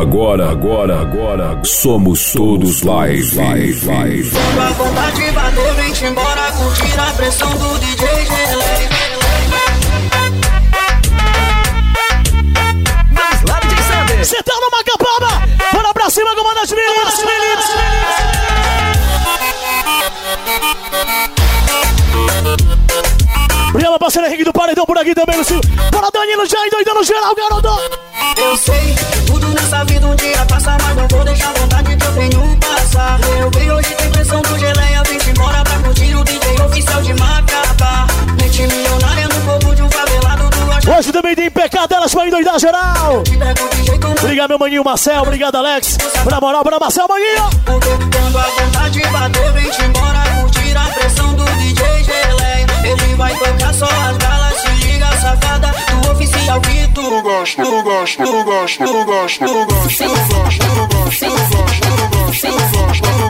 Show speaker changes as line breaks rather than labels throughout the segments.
Agora, agora, agora, somos todos live, live, live.
Quando a vontade bater, vem-te embora, curtir a pressão do DJ Gelé.
Você tá numa capaba! Bora pra cima, comandante Militos! Militos! Obrigado, parceiro Henrique do Paredão por aqui também, Lucio. Bora, Danilo, já endoidando geral, garoto!
Eu sei, tudo nessa vida um dia passa, mas não vou deixar a vontade que eu tenho passar. Eu vi hoje tem pressão do geleia, vim embora pra curtir o DJ oficial de Macapá. Mente milionária no corpo de um favelado do gosto.
Hoje também tem pecadelas pra endoidar geral!
Te
Obrigado, meu maninho Marcel. Obrigado, Alex. Pra moral, pra Marcel, maninho.
porque quando a vontade bater, vem-te embora, curtir a pressão vai tocar só as galas, se liga, safada, do oficial que tu gosta, tu gosta, tu gosta, tu gosta, tu gosta, tu gosta, tu gosta, tu gosta, tu gosta, tu gosta,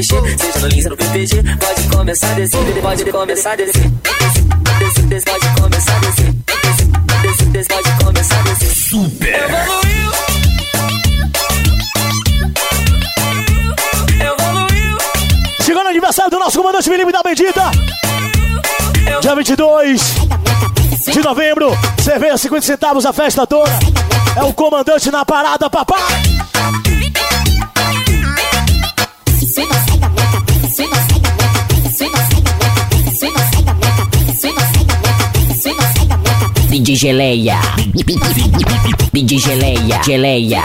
mexer. Seja no Lins ou no PPG, pode começar a descer, pode começar a descer. Desce, desce, pode começar a descer. Desce, desce, pode começar a descer. Super! Evoluiu! Evoluiu!
Chegou no aniversário do nosso comandante Felipe da Bendita. Dia 22 de novembro. Cerveja 50 centavos a festa toda. É o comandante na parada, papai.
DJ Geleia. DJ Geleia. Geleia.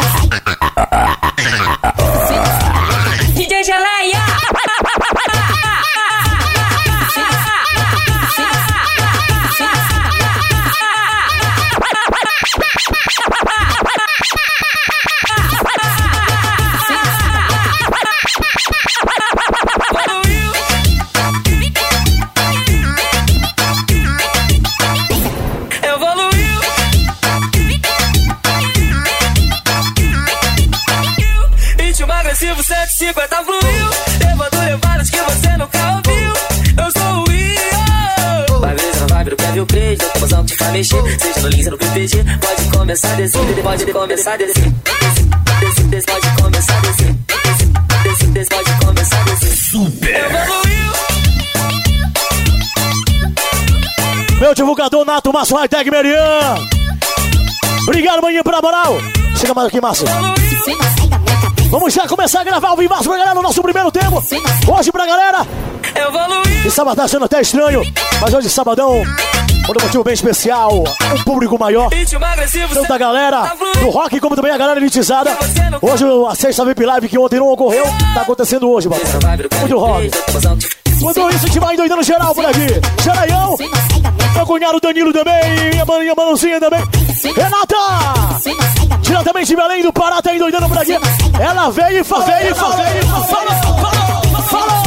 DJ Geleia! Começar pode pode Super!
Meu divulgador Nato Márcio Hightech Merian. Obrigado, maninho, pela moral. Chega mais aqui, Márcio. Vamos já começar a gravar o vivaço pra galera no nosso primeiro tempo. Hoje pra galera. E sábado tá sendo até estranho, mas hoje sabadão, por um motivo bem especial, um público maior. Tanto a galera do rock como também a galera elitizada. Hoje a sexta VIP Live que ontem não ocorreu, tá acontecendo hoje, papai. Muito rock. Quando isso, a gente vai endoidando geral por aqui. Geraião, meu cunhado Danilo também, minha maninha Manuzinha também. Renata! Diretamente de Belém do Pará, tá endoidando por aqui. Ela veio e fa- veio e falou, falou, falou, falou,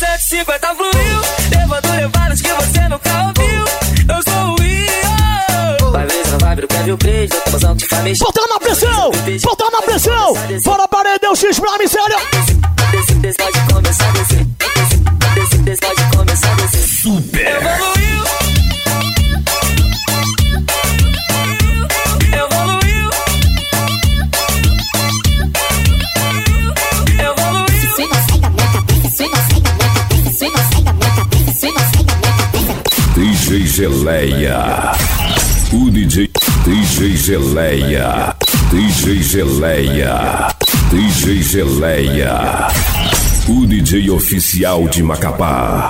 150 fluiu Levando levadas que você nunca ouviu Eu sou o Io Vai ver na vibe do Kevin Craig Outra emoção que te faz mexer
Botando na pressão! Botando na pressão! Bora paredão X pra mim, sério!
Desce, desce, pode começar a descer Desce, desce, pode começar a descer Super!
Geleia. O DJ DJ Geleia. DJ Geleia. DJ Geleia. O DJ oficial de Macapá.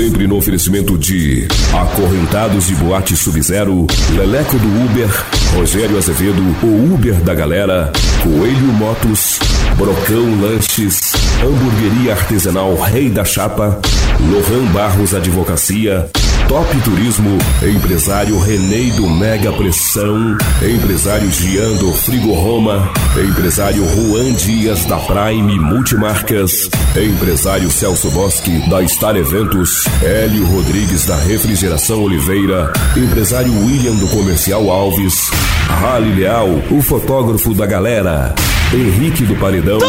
Sempre no oferecimento de Acorrentados e Boate Sub-Zero, Leleco do Uber, Rogério Azevedo, o Uber da galera, Coelho Motos, Brocão Lanches, Hamburgueria Artesanal Rei da Chapa, Lohan Barros Advocacia, Top Turismo, empresário Renei do Mega Pressão, empresário Gian do Frigo Roma, empresário Juan Dias da Prime Multimarcas, empresário Celso Bosque da Star Eventos, Hélio Rodrigues da Refrigeração Oliveira, empresário William do Comercial Alves, Rally Leal, o fotógrafo da galera, Henrique do Paredão,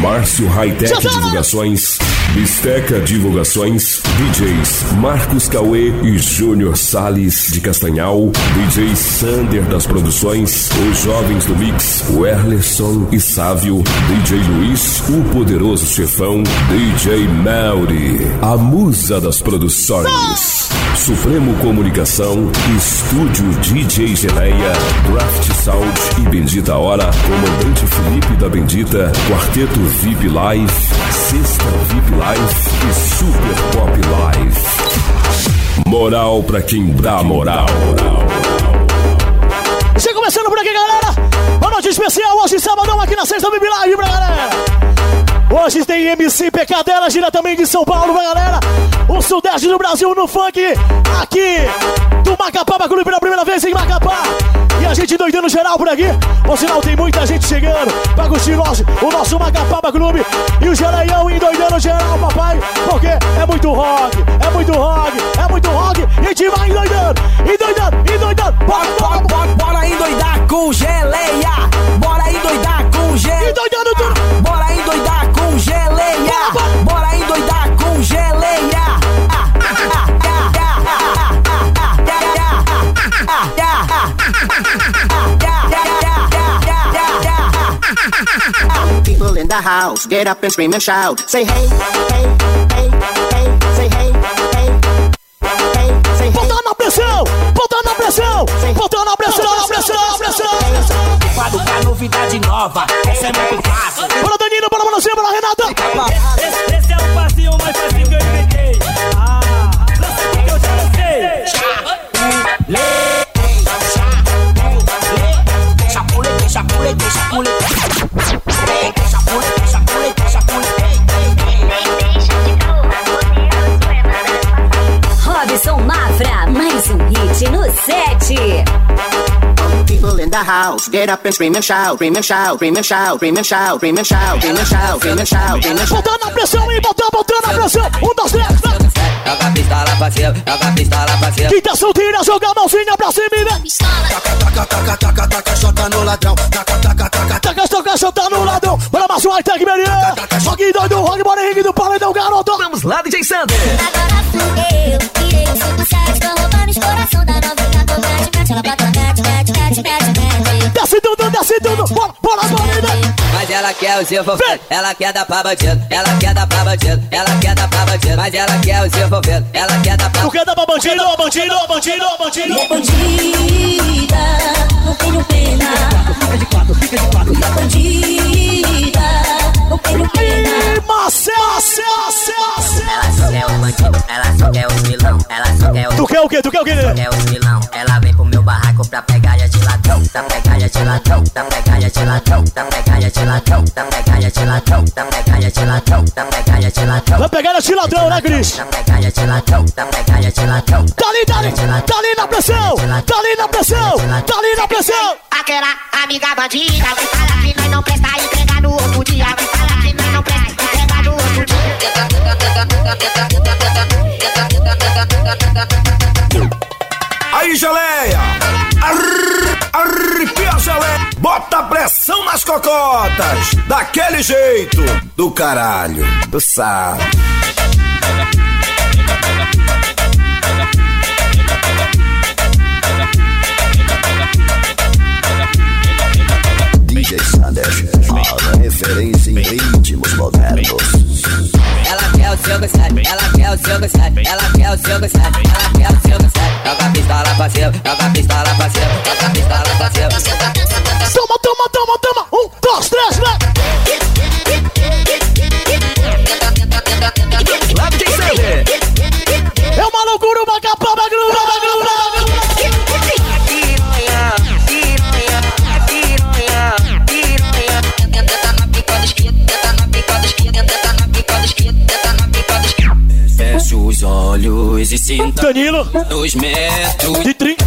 Márcio Hightech Divulgações, Bisteca Divulgações, DJs Marcos Cauê e Júnior Sales de Castanhal, DJ Sander das Produções, os Jovens do Mix, o Erlerson e Sávio, DJ Luiz, o Poderoso Chefão, DJ Melry, a Musa das Produções, Supremo Comunicação, Estúdio DJ Geleia, Draft Sound e Bendita Hora, Comandante Felipe da Bendita, Quarteto VIP Live, Sexta VIP Live e Super Pop Live. Moral pra quem dá moral.
Você começando por aqui, galera. Uma noite especial hoje, sabadão, aqui na Sexta VIP Live pra galera. Hoje tem MC Pecadela, diretamente de São Paulo, pra galera. O Sudeste do Brasil no funk, aqui do Macapá Clube pela primeira vez em Macapá. E a gente doidando geral por aqui. Por sinal, tem muita gente chegando pra curtir o nosso, o nosso Macapá Clube. E o Geleião endoidando geral, papai. Porque é muito rock, é muito rock, é muito rock. E a gente vai endoidando, endoidando, endoidando.
Bora, bora, bora, bora endoidar com geleia. Bora endoidar com geleia.
Endoidando tudo.
Bora endoidar
house, get up and scream and shout. Say hey, hey, hey, hey, the house, get up and scream and shout, scream and shout, scream and shout, scream and shout, scream and shout, scream and shout, scream and shout, scream and shout.
Botando na pressão, hein, botando, botando na pressão. Um, dois, três, vai.
Joga a pistola pra cima, joga a pistola pra cima.
Quem tá solteira, joga a mãozinha pra cima e vem.
Taca, taca, taca, taca, chota no ladrão. Taca, taca, taca,
Taca, toca, solta no ladrão. Bora mais um high-tech, Merian. Rock doido, rock, bora Henrique do Paredão, garoto.
Vamos lá, DJ Sander.
Agora sou
Desce tudo, desce tudo. Bora, bora, vem.
Mas ela quer o seu fofeto, ela quer dar pra bandido, ela quer dar pra bandido, ela quer dar pra bandido, mas ela quer o seu fofeto, ela quer dar pra
Tu quer dar pra bandido, bandido, bandido, bandido.
Bandida, não tenho pena Fica de quatro, fica de quatro Bandida, não tenho pena
Marcelo.
Ela só quer o bandido, ela só quer os vilão, ela só quer o
Tu quer o quê? Tu quer o quê?
quer os vilão. Ela vem pro meu barraco pra pegalha de ladrão, da pegalha de ladrão, da pegalha de ladrão, da pegalha de ladrão, da pegalha de ladrão, da pegalha de ladrão, da pegalha de ladrão.
Vai pegar esse ladrão, né, Cris?
Da pegalha de ladrão, da pegalha de ladrão.
Tá ali, tá ali, tá ali na pressão, tá ali na pressão, tá ali na pressão.
Aquela amiga bandida que nós não presta e entrega no outro dia Vai falar que nós não presta e entrega no outro dia
Aí, geleia! Arr, arrepia geleia! Bota pressão nas cocotas! Daquele jeito! Do caralho! Do sabe!
A referência em ritmos modernos.
Ela quer o seu gostado, ela quer o seu gostado, ela quer o seu gostado, ela quer o seu gostado. Joga a pistola pra cima, joga a pistola pra cima, joga a pistola pra cima.
Toma, toma, toma, toma. Um, dois, três, vai. Danilo.
Dois metros.
De 30.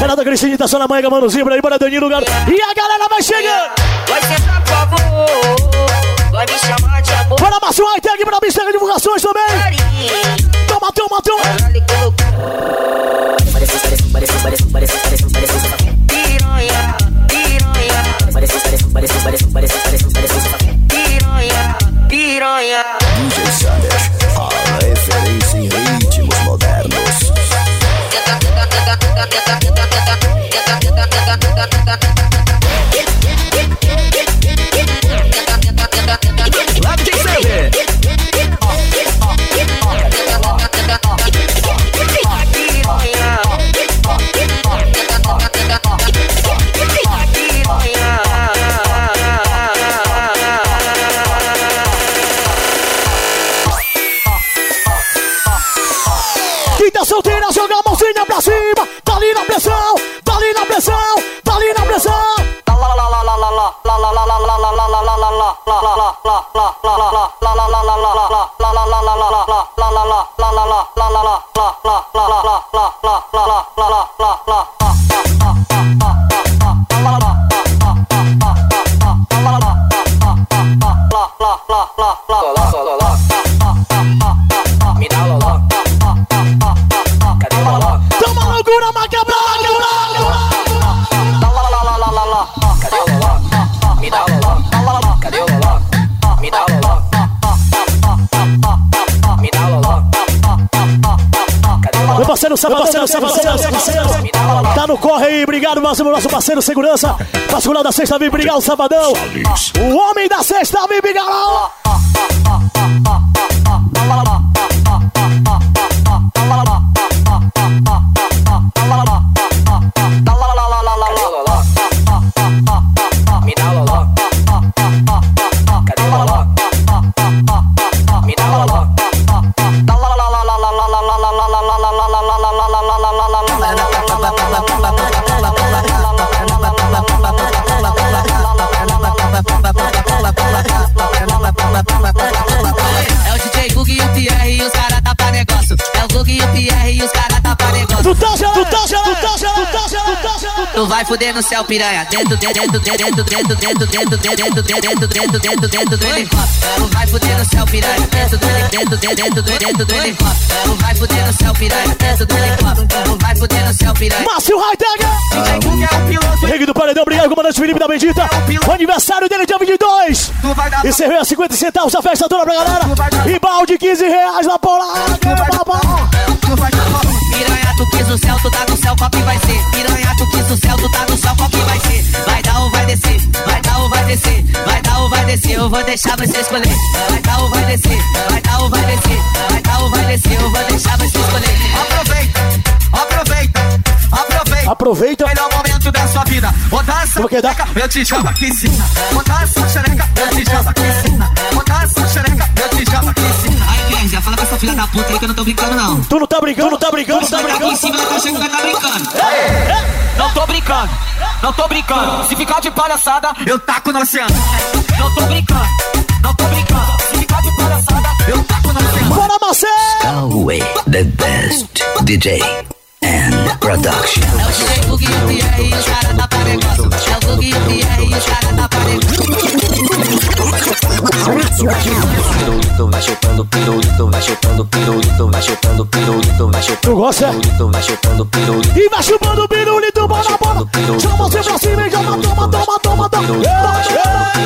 Renata Cristina tá só na manga, mano Zimbra aí, bora Danilo, garoto. E a galera vai chegando.
Vai sentar, por favor. Vai me chamar de amor.
Bora, Márcio Hightech, pra Mistério Divulgações também.
O
Meu
loló?
parceiro Sabadão, meu parceiro. Tá no corre aí, obrigado, nosso, nosso parceiro segurança. Vasculão da sexta, vem brigar o Sabadão. O homem da sexta, vem brigar lá.
Vai fuder no céu, piranha. Dentro, dentro, dentro, dentro, dentro, dentro, dentro, dentro, dentro, dentro, dentro, dentro, dentro do helicóptero. Vai fuder no céu, piranha. Dentro, dentro, dentro, dentro, dentro do helicóptero. Vai fuder no céu, piranha. Dentro do helicóptero. Vai fuder no céu, piranha.
Márcio Heidegger. Reg do Paredão, obrigado, comandante Felipe da Bendita. O aniversário dele é dia 22. E você a 50 centavos, a festa toda pra galera. E balde 15 reais na.
Piranha, tu quis o céu, tu tá no céu, qual que vai ser? Piranha, tu quis o céu, tu tá no céu, qual que vai ser? Vai dar ou vai descer? Vai dar ou vai descer? Vai dar ou vai descer? Eu vou deixar você escolher. Vai dar ou vai descer? Vai dar ou vai descer? Vai dar ou vai descer? Eu vou deixar você escolher.
Aproveita, aproveita. Melhor momento da sua vida. Botar essa
Como que dá?
xereca, eu te jogo aqui em cima. Botar essa xereca, eu te jogo aqui em cima. Botar essa xereca, eu te jogo aqui em cima.
Aí, Kenja, fala com essa filha da puta aí que eu não tô brincando, não.
Tu não tá brincando, não tá brincando, não tá
tá aqui em
brincando.
cima, achando que vai tá brincando.
Não tô brincando, não tô brincando. Se ficar de palhaçada, eu taco no oceano. Não tô brincando, não tô brincando. Se ficar de palhaçada, eu taco no oceano.
Bora, Marcelo.
Galway, the best DJ and production.
É o DJ Gug e o Pierre e os caras pra negócio. É o Gug e o Pierre e os caras pra
Pirulito vai chupando, pirulito vai chupando, pirulito vai chupando, pirulito vai chupando.
Tu gosta?
Pirulito vai chupando, pirulito.
E vai chupando pirulito, bora, bora. Chama você pra cima e joga, toma, toma, toma, toma.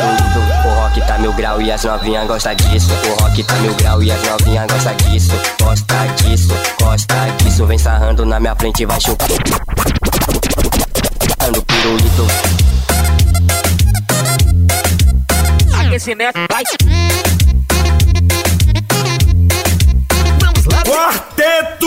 Grau e as novinhas gosta disso. O rock tá mil grau e as novinhas gosta disso. Gosta disso, gosta disso. Vem sarrando na minha frente e vai chupando. Chupando pirulito.
Aquecimento, vai.
Quarteto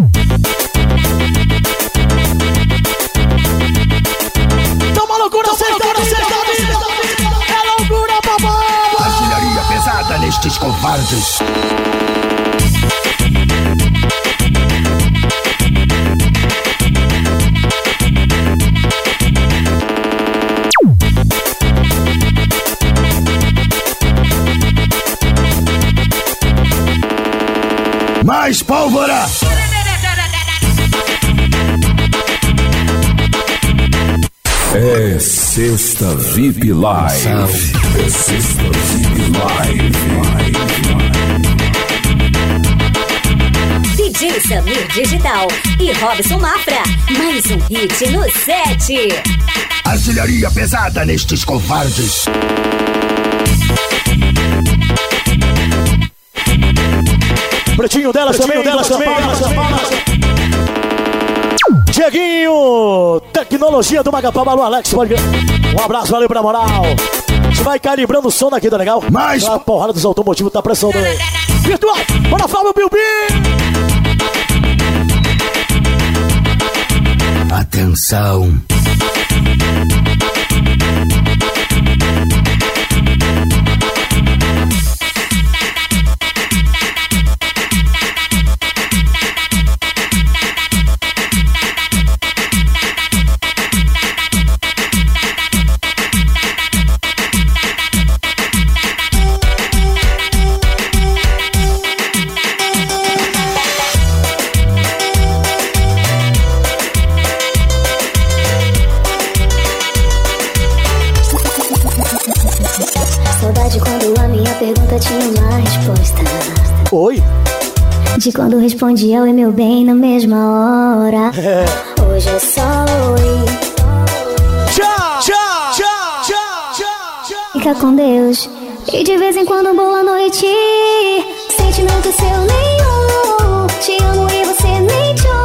covardes. Mais pólvora!
É Sexta VIP Live. É Sexta VIP Live.
DJ Samir Digital e Robson Mafra. Mais um hit no set.
Artilharia pesada nestes covardes.
Pretinho delas também, delas também, delas também. Dieguinho, tecnologia do Magapá, Malu Alex, pode. Um abraço, valeu pra moral. A gente vai calibrando o som daqui, tá legal?
Mais.
A porrada dos automotivos tá pressão também. Virtual, bora Fábio Bilbi!
Atenção.
De quando respondia oi meu bem na mesma hora. Hoje é só oi.
Tchau, tchau, tchau, tchau, tchau.
Fica com Deus. E de vez em quando boa noite. Sentimento seu nenhum. Te amo e você nem tchum.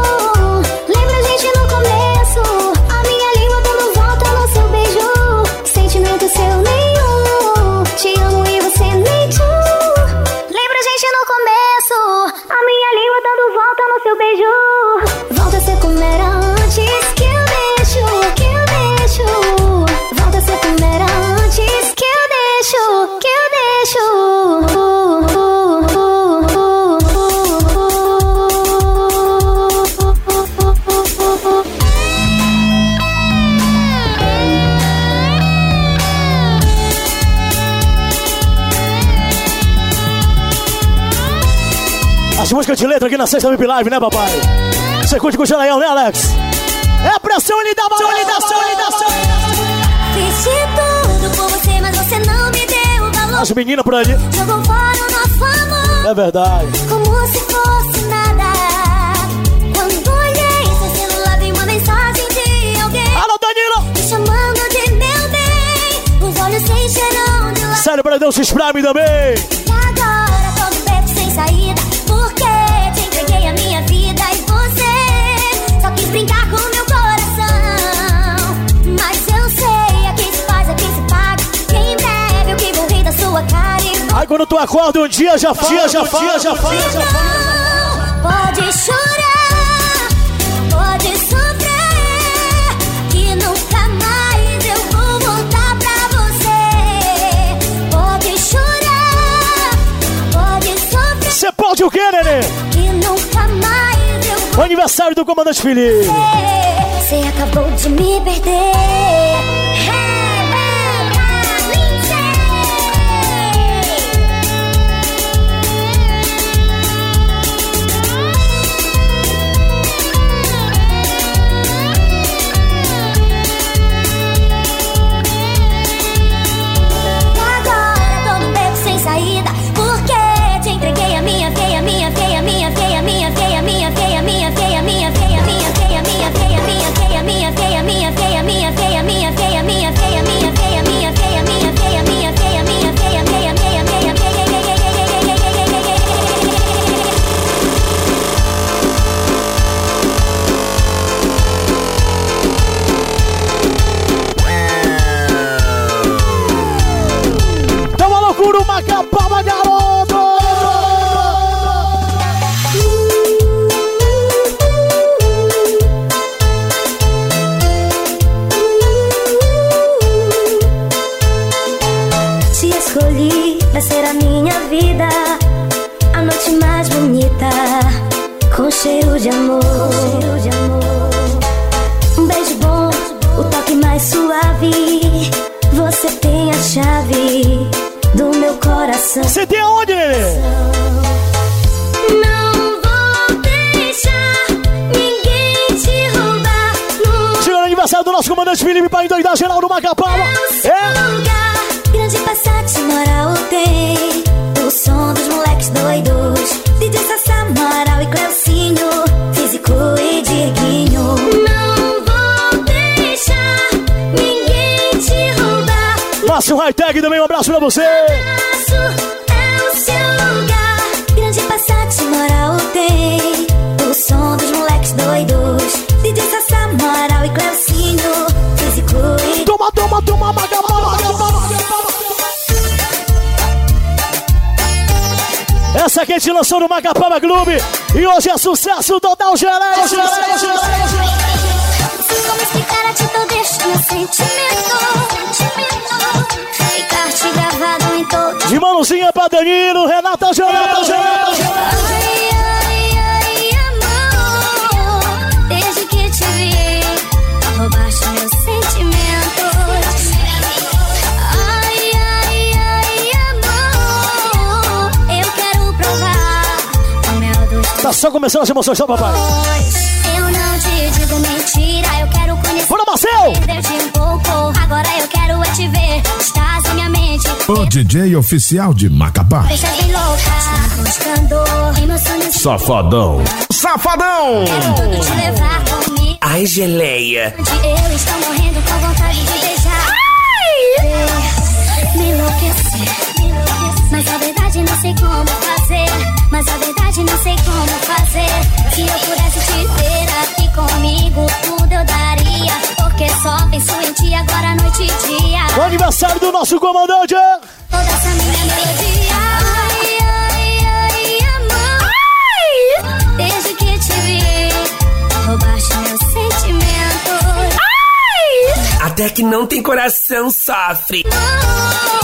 Aqui na sexta VIP Live, né, papai? Você curte com o Janaião, né, Alex? É pressão, ele dá valor, ele dá valor, ele dá valor.
Fiz de tudo por você, mas você não me deu valor.
As meninas por ali.
Jogou fora o nosso amor.
É verdade.
Como se fosse nada. Quando olhei seu celular, vi uma mensagem de alguém.
Alô, Danilo!
Me chamando de meu bem. Os olhos se encheram de lágrimas.
Sério, Deus, se espreme também. Aí quando tu acorda um dia, já fala, dia, já fala, já fala, já fala.
Pode chorar, pode sofrer, que nunca mais eu vou voltar pra você. Pode chorar, pode sofrer,
Você pode o quê, nenê?
que nunca mais eu vou
O aniversário do Comandante Felipe.
Você acabou de me perder.
Você tem
aonde, Nenê?
Não vou deixar ninguém te roubar. No
Chegando o aniversário do nosso comandante Felipe pra endoidar geral do Macapaba.
seu lugar, grande Passat moral tem. O som dos moleques doidos. DJ Sassá, Moral e Cleucinho. Físico e Dieguinho. Não vou deixar ninguém te roubar.
Márcio Hightech também, um abraço pra você. Paquete lançou no Macapaba Clube. E hoje é sucesso total
geral. É geral, é geral, é geral.
De mãozinha pra Danilo, Renata
Geral, Renata Geral.
Tá só começando as emoções, tá, papai?
Eu não te digo mentira, eu quero conhecer.
Bora, Marcel!
Perder-te um pouco, agora eu quero é te ver. Estás em minha mente.
O DJ oficial de Macapá.
Deixa bem louca, buscando em meus sonhos.
Safadão.
Safadão!
Quero tudo te levar comigo.
Ai, geleia.
Eu estou morrendo com vontade de beijar. Ver, Me enlouquecer. Mas a verdade não sei como fazer. Mas a verdade não sei como fazer. Se eu pudesse te ter aqui comigo, tudo eu daria. Porque só penso em ti agora, noite e dia.
O aniversário do nosso comandante.
Toda essa minha melodia. Ai, ai, ai, amor. Desde que te vi, roubaste meus sentimentos.
Até que não tem coração sofre.
Oh,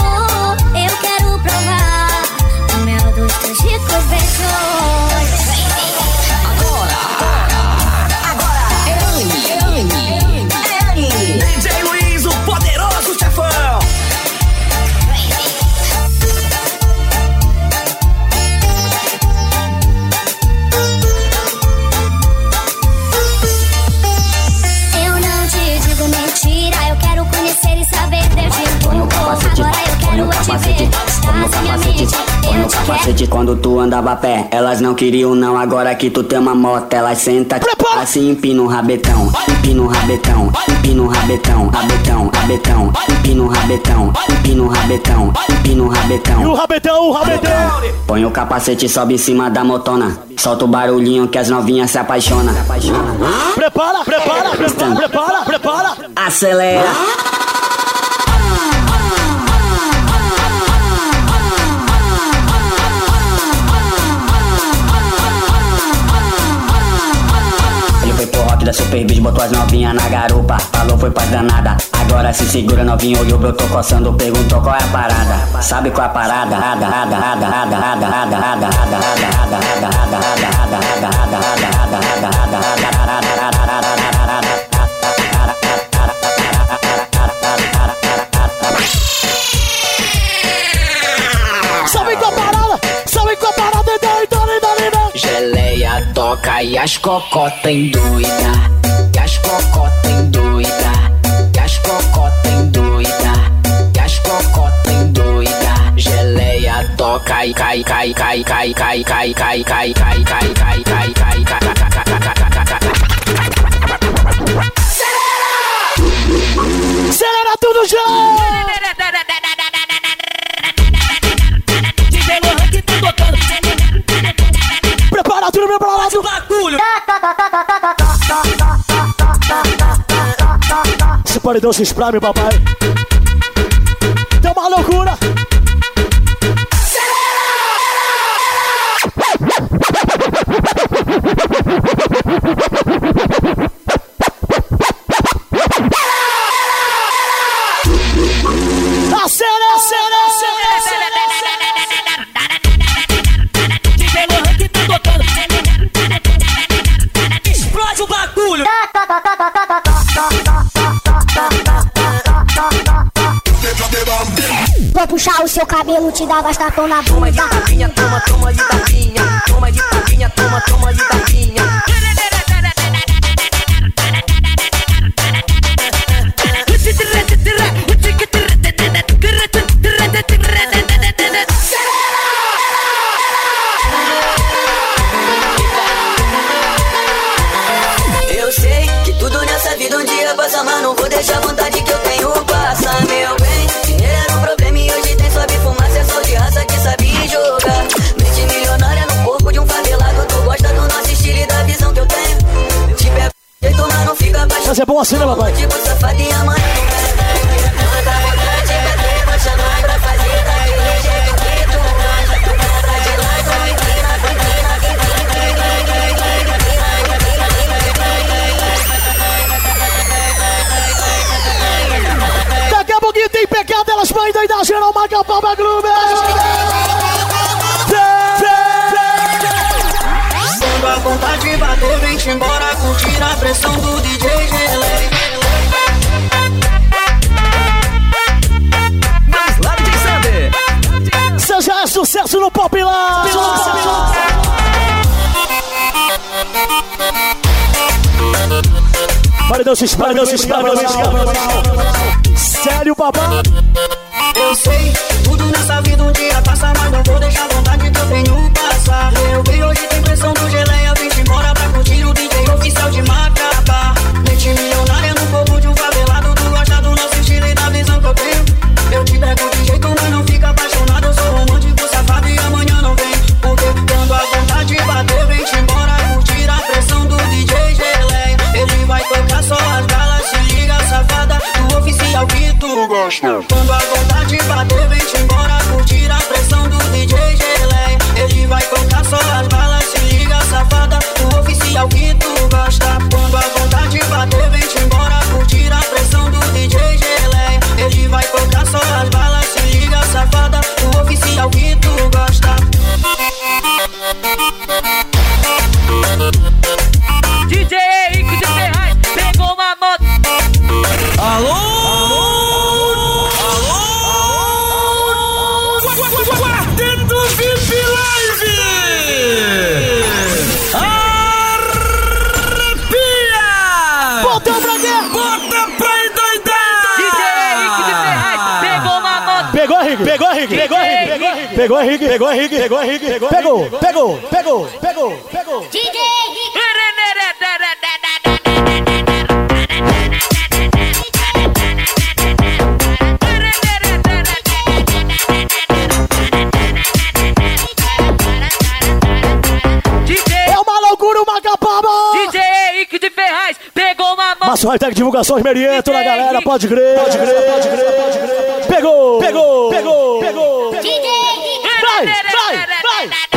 eu quero te ver. Estás em minha mente,
Põe
eu
o
te quero.
capacete quando tu andava a pé. Elas não queriam não, agora que tu tem uma moto. Elas senta assim, empina o rabetão. Empina o rabetão, empina o rabetão. Rabetão, rabetão, empina o rabetão. Empina o rabetão, empina o
E o
rabetão.
rabetão, o rabetão.
Põe o capacete, sobe em cima da motona. Solta o barulhinho que as novinhas se apaixonam.
Prepara, prepara, prepara, prepara, prepara.
Acelera. Da Super Beat, botou as novinhas na garupa. Falou, foi pra danada. Agora se segura, novinho olhou, eu tô coçando, perguntou qual é a parada. Sabe qual é a parada? Rada, rada, rada, rada, rada, rada, rada, rada, rada, rada, rada, rada, rada, rada, rada, rada, rada, rada, rada,
Toca e as cocota endoida. E as cocota endoida. E as cocota endoida. E as cocota endoida. Geleia toca e cai, cai, cai, cai, cai, cai, cai, cai, cai, cai, cai, cai, cai, cai,
Acelera tudo já! Prepara tudo, prepara tudo. Esse paredão se espreme, papai. Tem uma loucura. puxar o seu
cabelo, te dar as na bunda.
Toma de tapinha, toma, toma de tapinha. Toma de tapinha, toma, toma de tapinha. De lado, empina,
Daqui a pouquinho tem pecado, elas mães da geral, Macapaba Clube.
Quando a vontade bater, vem-te embora Curtir a pressão do DJ Gelé
Paredão se espalha, paredão se espalha, paredão se espalha. Sério, papai?
Eu sei, tudo nessa vida um dia passa Mas não vou deixar tu
Henrique, pegou, Henrique, pegou,
Henrique, pegou, Henrique, pegou, Henrique, pegou, pegou, pegou, pegou, pegou, pegou, pegou. É uma loucura o Macapaba!
DJ Henrique de Ferraz pegou uma moto.
Márcio Hightech Divulgações Meriento na galera, pode crer, pode crer, pode crer, pode crer. Pegou, pegou, pegou, pegou. Vai, vai, vai.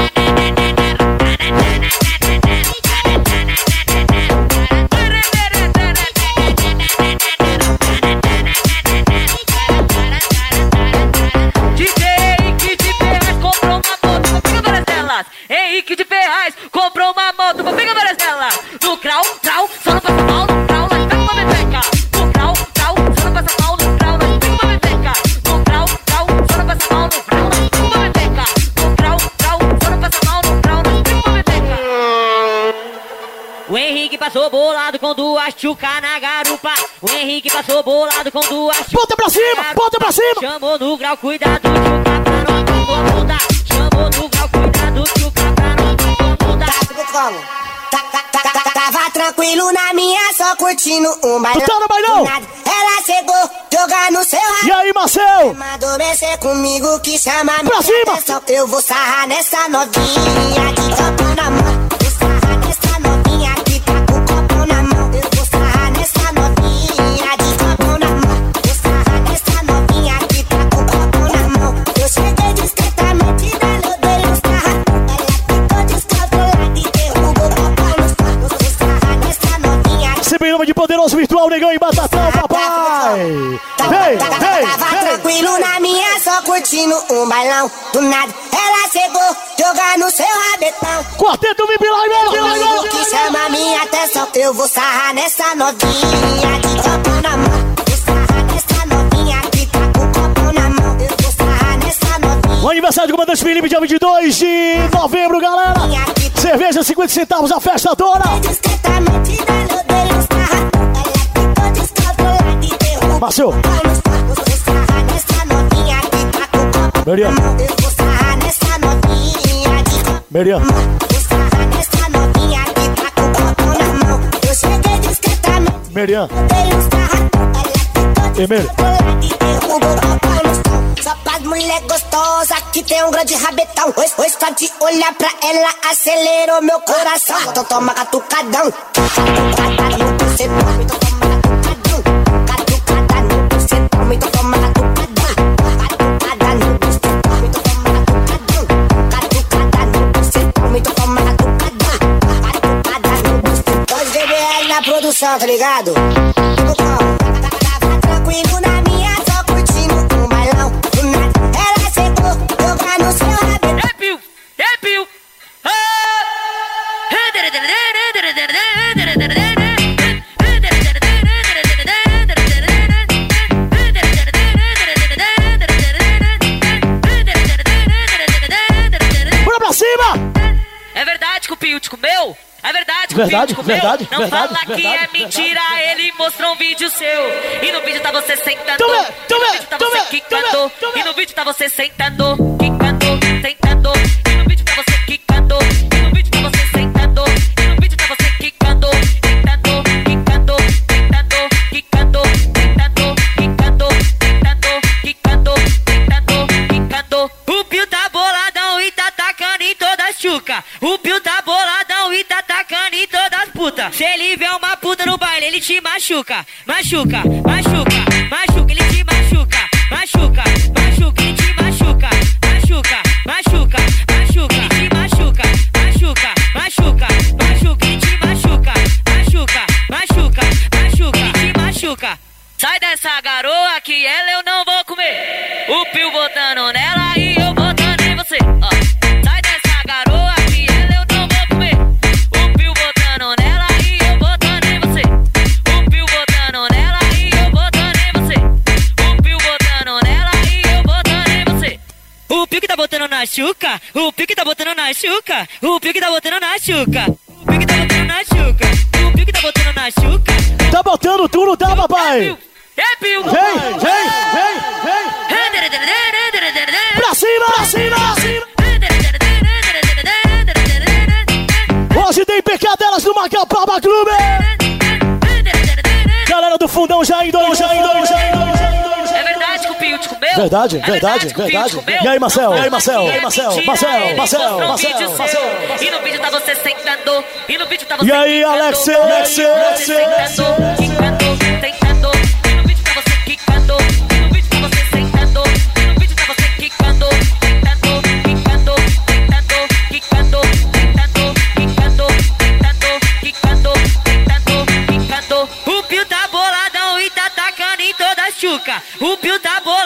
Passou bolado com duas chuca na garupa. O Henrique passou bolado com duas chuca.
Bota pra cima, bota pra cima.
Chamou no grau, cuidado, chuca pra não incomodar. Chamou no grau, cuidado, chuca pra não incomodar.
Tava tranquilo na minha, só curtindo um bailão.
Tá no bailão?
Ela chegou, jogar no seu
E aí, Marcel?
Mandou mexer comigo que chama
Pra cima.
atenção. Eu vou sarrar nessa novinha de copo na mão. Curtindo um bailão. Do nada, ela chegou, jogar no seu rabetão.
Quarteto VIP Live,
Comigo que chama minha atenção. Eu vou sarrar nessa novinha de copo na mão. Vou sarrar nessa novinha que tá com copo na mão. Eu vou sarrar nessa novinha.
Aniversário do comandante Felipe, dia 22 de novembro, galera. Cerveja 50 centavos, a festa toda. Márcio. Merian. Merian. Merian. E Merian.
Só pras mulher gostosa que tem um grande rabetão. Pois, pois só de olhar pra ela acelerou meu coração. Então toma catucadão. Catucada no produção, tá ligado?
Verdade que Verdade, Não
verdade,
fala que
verdade,
é mentira, ele mostrou um vídeo seu. E no vídeo tá você sentando.
Tome,
e no
tome,
vídeo tá
tome,
você quicando.
tome, tome.
E no vídeo tá você sentando, machuca, machuca, machuca, chuca. O pio que tá botando na chuca. O pio que tá botando na chuca. O pio que tá botando na chuca. O pio que tá botando na chuca.
Tá botando tudo, tá, papai?
É pio.
Vem, vem, vem, vem. Pra cima, pra cima, pra cima. Hoje tem pecadelas do Macapaba Clube. Galera do fundão já indo, já indo, já indo, já indo.
Verdade, É
verdade, verdade.
comeu?
E aí, Marcel?
Não
E aí, Marcel? E aí, Marcel? Marcel, Marcel, Marcel, Marcel,
seu. E no vídeo tá você sentando. E no vídeo tá você
E aí. Alex,
E vídeo
Alex,
tá
Alex,
quicando, sentando. E no vídeo tá você quicando. E no vídeo tá você sentando. E no vídeo tá você quicando, sentando, quicando, sentando, quicando, sentando, quicando, sentando, quicando, sentando, quicando. O Pio tá boladão e tá tacando em toda a chuca. O Pio tá boladão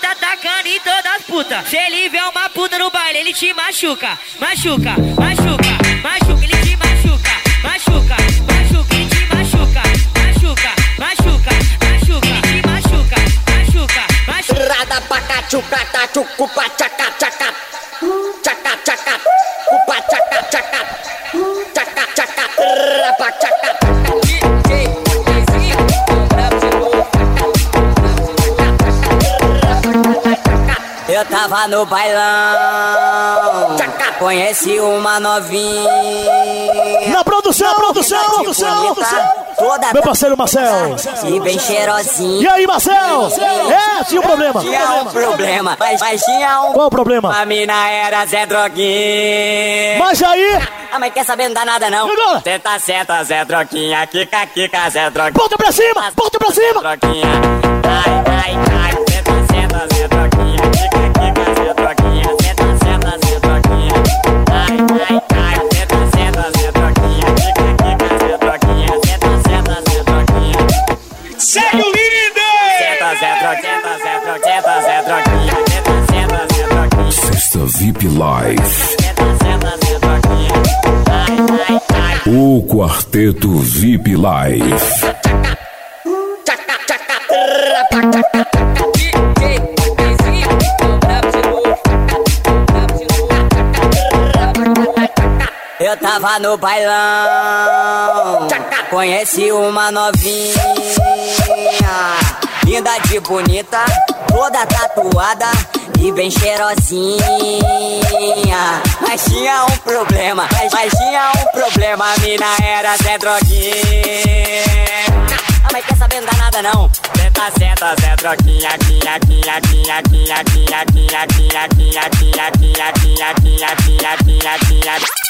tá tacando em todas as putas. Se ele vê uma puta no baile, ele te machuca, machuca, machuca, machuca, ele te machuca, machuca, machuca, ele te machuca, machuca, machuca, machuca, ele te machuca, machuca, machuca.
Rada pra cachuca, tachucu, pa tchaca, tchaca. Tchaca, tchaca. Upa, tchaca, tchaca. Tchaca, tchaca. Rapa, tchaca,
Eu tava no bailão, conheci uma novinha.
Na produção, produção, produção, produção.
Toda
Meu parceiro Marcel.
e bem cheirosinha.
E aí, Marcel? É, tinha um problema.
Tinha um problema, mas, mas tinha um.
Qual o problema?
A mina era Zé Droguinha.
Mas aí,
Ah, mas quer saber, não dá nada não. Senta, senta, Zé Droguinha. Kika, kika, Zé Droguinha.
bota pra cima, bota pra cima.
Droguinha. Ai, ai, ai. Senta, senta, Zé Droguinha. Kika, Deep
Life. O
Quarteto VIP
Life.
Eu tava no bailão, conheci uma novinha, linda de bonita, toda tatuada e bem cheirosinha. Mas tinha um problema, mas, tinha um problema, a mina era Zé Droguinha. Ah, mas quer saber, não dá nada não. Senta, senta, Zé Droguinha, quinha, quinha, quinha, quinha, quinha, quinha, quinha, quinha, quinha, quinha, quinha, quinha, quinha, quinha, quinha.
E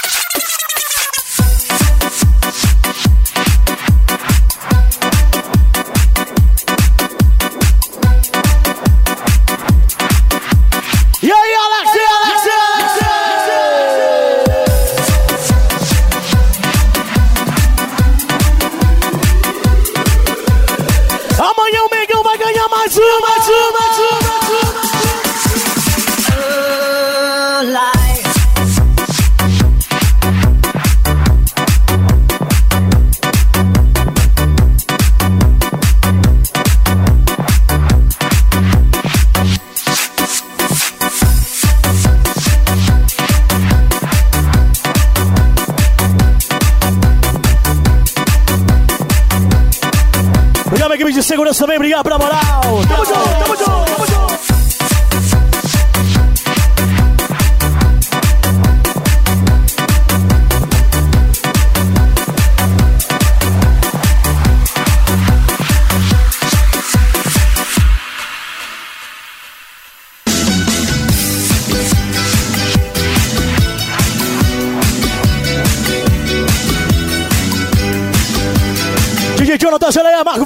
吃吧，吃吧。Equipe de segurança também. Obrigado pela moral. Tamo junto, tamo junto, tamo junto.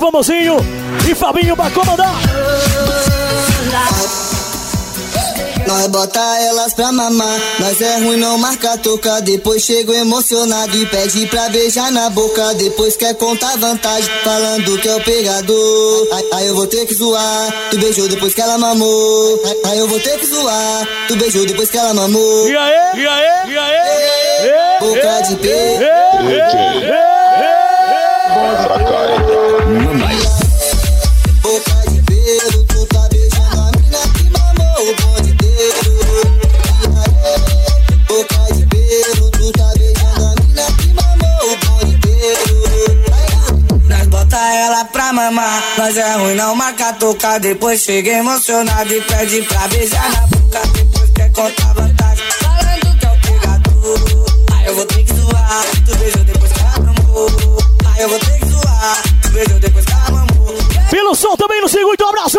Famosinho e Fabinho pra comandar.
Nós bota elas pra mamar, nós é ruim não marca toca Depois chego emocionado e pede pra beijar na boca. Depois quer contar vantagem, falando que é o pegador. Aí, aí eu vou ter que zoar, tu beijou depois que ela mamou. Aí, aí eu vou ter que zoar, tu beijou depois que ela mamou.
E aí, e aí, e aí?
Boca de pé nós é ruim não marca tocar. Depois chega emocionado e pede pra beijar na boca. Depois quer contar vantagem, falando que é o pegador. Aí eu vou ter que zoar, tu beijou depois que ela mamou. Aí eu vou ter que zoar, tu beijou depois que ela mamou.
Pelo som também no um abraço!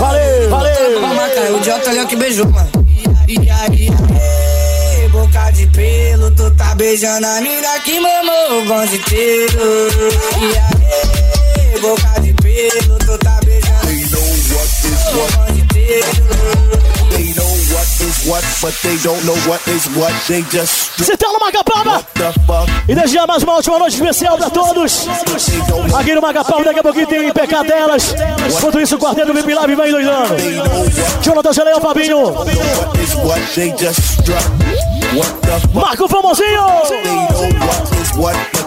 Valeu, valeu!
O idiota ali é o que beijou, mano. E aí, boca de pelo, tu tá beijando a mina que mamou o bonde inteiro. E aí, boca de pelo, tu tá beijando o bonde inteiro.
They know what is what, but they don't know what is what. They just
Você tá no
what fuck.
E desde já mais uma última noite especial pra todos. Aqui no Macapaba, daqui a pouquinho tem PK delas. Enquanto isso, o quarteto do VIP Live vai doidando. Jonathan Geleia, Fabinho.
What is what? They. What.
Marco Famosinho.
They know what is what,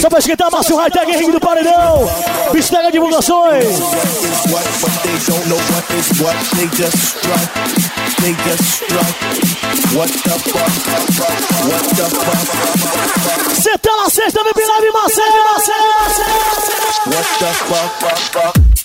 só pra esquentar, Márcio #Hashtag Henrique do Paredão. Bistega Divulgações.
They just struck. What the fuck? What the fuck?
Você tá na sexta, vem pra live, Marcelo, Marcelo, Marcelo.
What the fuck?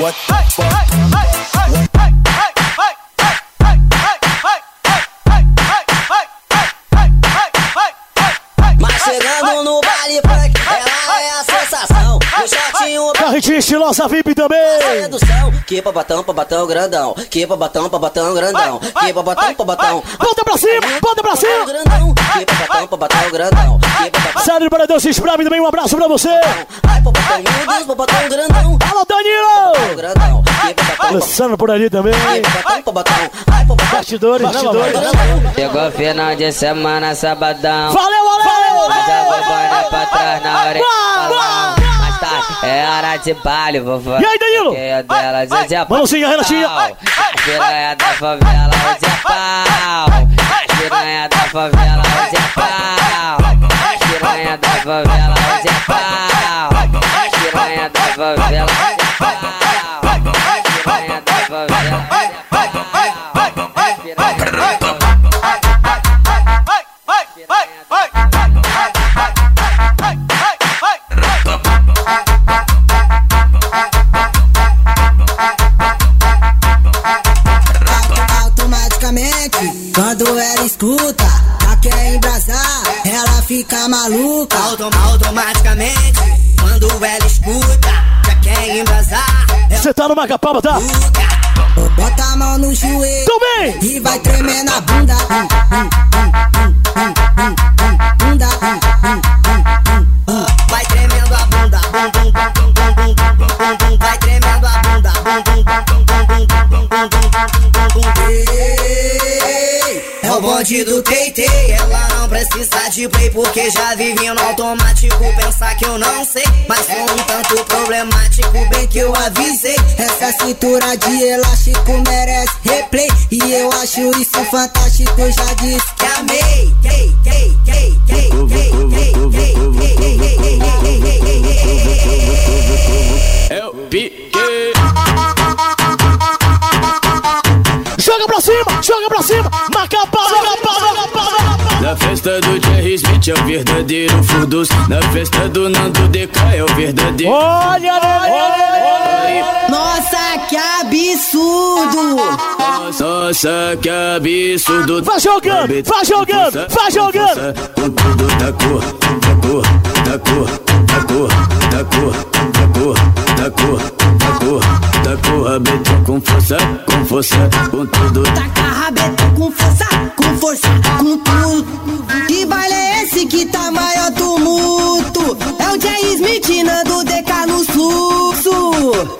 what, what?
gente estilosa VIP também.
É que é babatão, babatão grandão. Que é babatão, babatão grandão. Que babatão, babatão.
Bota pra cima, bota pra cima.
Que babatão, babatão grandão.
Sério, para Deus, se mim também. Um abraço pra você.
Ai, babatão, meu grandão.
Alô, Danilo. Luciano por ali também. Bastidores, bastidores.
Né, Chegou final de semana, sabadão.
Valeu, valeu.
Mas a
vovó
pra trás na hora é hora de baile, vovó.
E aí, Danilo?
Que é dela, Zezé Pau.
Mãozinha, Renatinha.
A piranha da favela, hoje é pau. A piranha da favela, hoje é pau. A piranha da favela, hoje é pau. Piranha da favela, hoje é pau. A piranha da favela, hoje é pau.
fica maluca.
Autom automaticamente, quando ela escuta, já quer embrasar.
Você tá no Macapaba, tá?
Bota a mão no joelho então
Também.
e vai tremer na bunda. bunda.
Vai tremendo a bunda. Vai tremendo a bunda. É o bonde do TT, ela não precisa de play porque já vive no automático. Pensar que eu não sei, mas sou um tanto problemático, bem que eu avisei.
Essa cintura de elástico merece replay. E eu acho isso fantástico, já disse que amei.
Eu
joga pra cima, joga pra cima, marca pau, joga pau, joga pau, pau.
Na festa do Jerry Smith é o verdadeiro furdus. Na festa do Nando DK é o verdadeiro.
Olha, olha, olha, olha.
Nossa, que absurdo!
Nossa, que absurdo!
Vai jogando, vai jogando, vai jogando!
Com tudo da cor, da cor, da cor, da cor, da cor, da cor, da cor, da cor da cor, rabetão com força, com força, com tudo.
Taca rabetão com força, com força, com tudo. Que baile é esse que tá maior tumulto? É o Jay Smith, Nando DK no fluxo.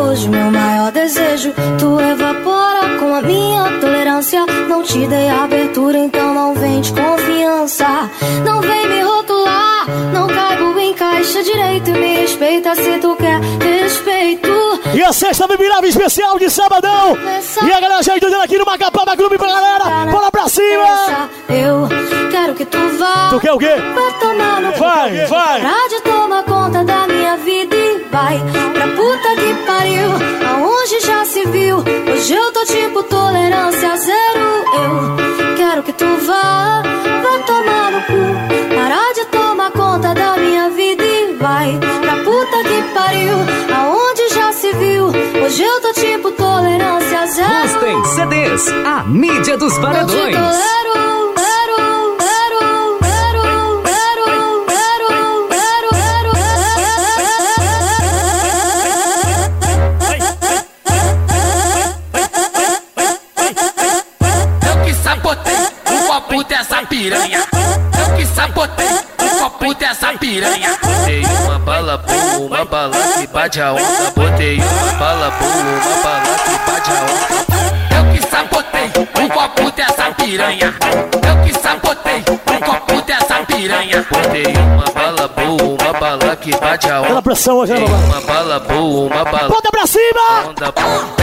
hoje meu maior desejo. Tu evapora com a minha tolerância. Não te dei abertura, então não vem de confiança. Não vem me rotular, não caibo em caixa direito. E me respeita se tu quer respeito.
E a sexta Baby Live especial de sabadão. E a galera já entendendo aqui no Macapaba Clube pra galera. Bola pra cima.
Eu quero que tu vá.
Tu quer o quê?
Vai tomar no
Vai, vai.
Parar de tomar conta da minha vida e vai pra puta que pariu. Aonde já se viu? Hoje eu tô tipo tolerância zero. Eu quero que tu vá. Vai tomar no cu. Parar de tomar conta da minha vida e vai pra puta que pariu. Aonde já se viu? Hoje eu tô tipo tolerância zero.
Mustang CDs, a mídia dos paredões.
Piranha. Eu que sabotei o copo dessa piranha.
Botei uma bala boa, uma bala que bate a onda. Botei uma bala boa, uma bala que bate a onda.
Eu que sabotei o copo dessa piranha. Eu que sabotei o copo dessa piranha.
Botei uma bala boa, uma
bala que bate a
Tá na pressão hoje, né,
uma bala uma bala
Bota pra cima!
onda.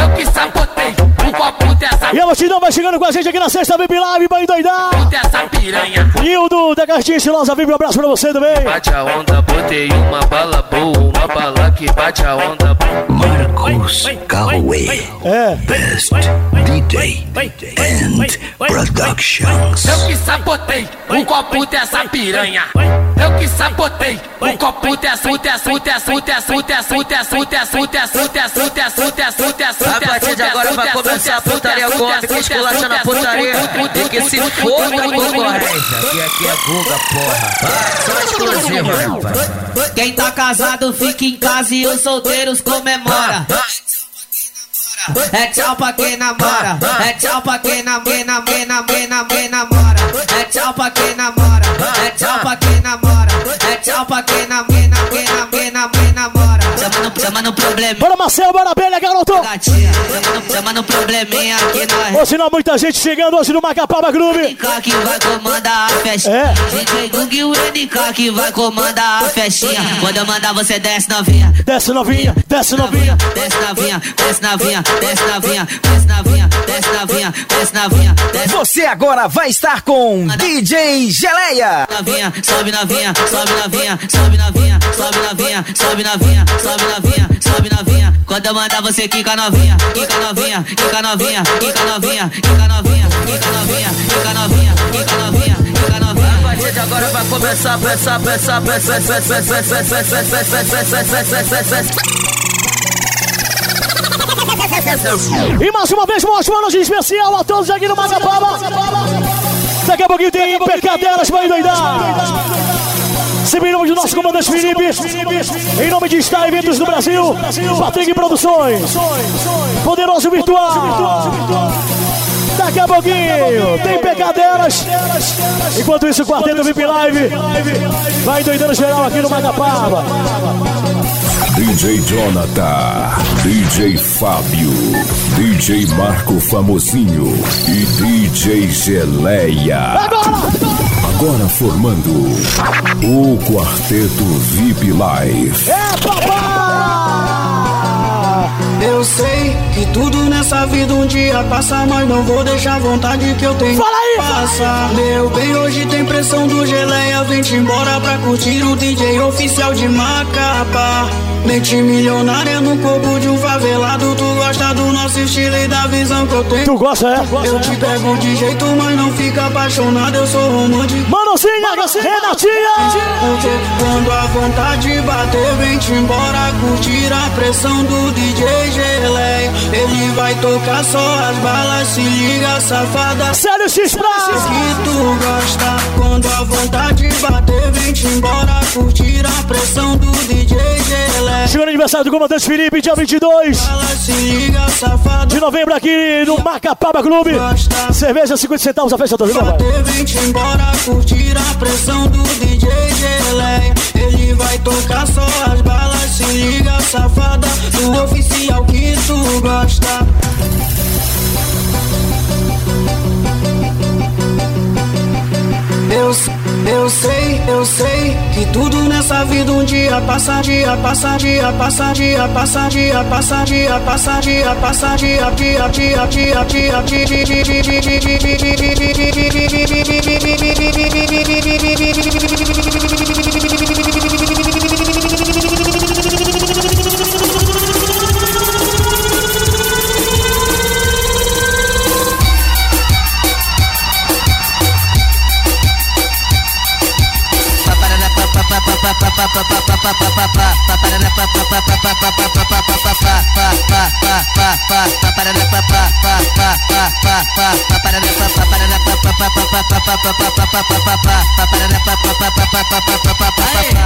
Eu que sabotei o copo dessa
E a multidão vai chegando com a gente aqui na sexta VIP Live, vai endoidar!
dessa piranha.
Nildo da Cartinha Estilosa VIP, um abraço pra você também!
Bate a onda, botei uma bala boa, uma bala que bate a onda boa.
Marcos Calloway.
É.
Best DJ and Productions.
Eu que sabotei o copo dessa piranha. Eu que sabotei o copo dessa, dessa, dessa, dessa, dessa, dessa, dessa, dessa, dessa, dessa, dessa, dessa.
A partir de agora vai começar a putaria cômica, esculachando a putaria. E que se for da concorrência. Que aqui é Guga, porra. Só exclusivo, rapaz.
Quem tá casado fica em casa e os solteiros comemora. É tchau pra quem namora, é tchau pra quem namora, namora, namora, namora, namora. É tchau pra quem namora, é tchau pra quem namora, é tchau pra quem namora, namora, namora, namora, namora. Chama no, chama no probleminha.
Bora, Marcelo, bora, Belha, garoto!
Gatinha, chama no, chama no probleminha aqui nós.
Hoje não, muita gente chegando hoje no Macapaba Groove.
NK que vai comandar a festinha.
É.
DJ Gug e o NK que vai comandar a festinha. Quando eu mandar você desce novinha.
Desce novinha, desce novinha.
Desce novinha, desce novinha, desce novinha, desce novinha, desce novinha, desce novinha, desce
Você agora vai estar com DJ Geleia.
novinha, sobe novinha, sobe novinha, sobe novinha, sobe novinha, sobe novinha, sobe novinha, sobe novinha. Quando eu mandar você quica novinha, quica novinha, quica novinha, quica novinha, quica novinha, quica novinha, quica novinha, quica novinha, quica novinha.
A partir de agora vai começar a pensar, pensar, pensar, pensar, pensar, pensar, pensar, pensar, pensar, pensar, pensar.
E mais uma vez, uma ótima noite especial a todos aqui no Macapaba. Daqui a pouquinho tem Pecadelas vai endoidar. Seguimos do nosso comandante Felipe. Em nome de Star Eventos do Brasil. Patrick Produções. Poderoso Virtual. Daqui a pouquinho tem Pecadelas. Enquanto isso, o Quarteto VIP Live vai endoidando geral aqui no Macapaba.
DJ Jonathan, DJ Fábio, DJ Marco Famosinho e DJ Geleia. Agora formando o Quarteto VIP Live.
Eu sei que tudo nessa vida um dia passa, mas não vou deixar a vontade que eu tenho.
Fala aí!
Passar. Meu bem, hoje tem pressão do geleia. Vem-te embora pra curtir o DJ oficial de Macapá. Mente milionária no corpo de um favelado. Tu gosta do nosso estilo e da visão que eu tenho.
Tu gosta, é?
Eu te pego de jeito, mas não fica apaixonado. Eu sou romântico.
Manozinha, Renatinha!
Porque quando a vontade bater, vem-te embora curtir a pressão do DJ Geleia. Ele vai tocar só as balas, se liga, safada.
Sério, X pra
que tu gosta. Quando a vontade bater, vem-te embora curtir a pressão do DJ Geleia.
Chegou o aniversário do comandante Felipe, dia 22
Se liga, safada.
de novembro aqui no Macapaba Clube. Cerveja 50 centavos, a festa toda,
bater, vem-te embora curtir a pressão do DJ Geleia. Ele vai tocar só as balas, se liga, safada. Do oficial que tu gosta. Eu, eu sei, eu sei que tudo nessa vida um dia passa, dia passa, dia passa, dia passa, dia passa, dia passa, dia passa, dia dia dia dia dia dia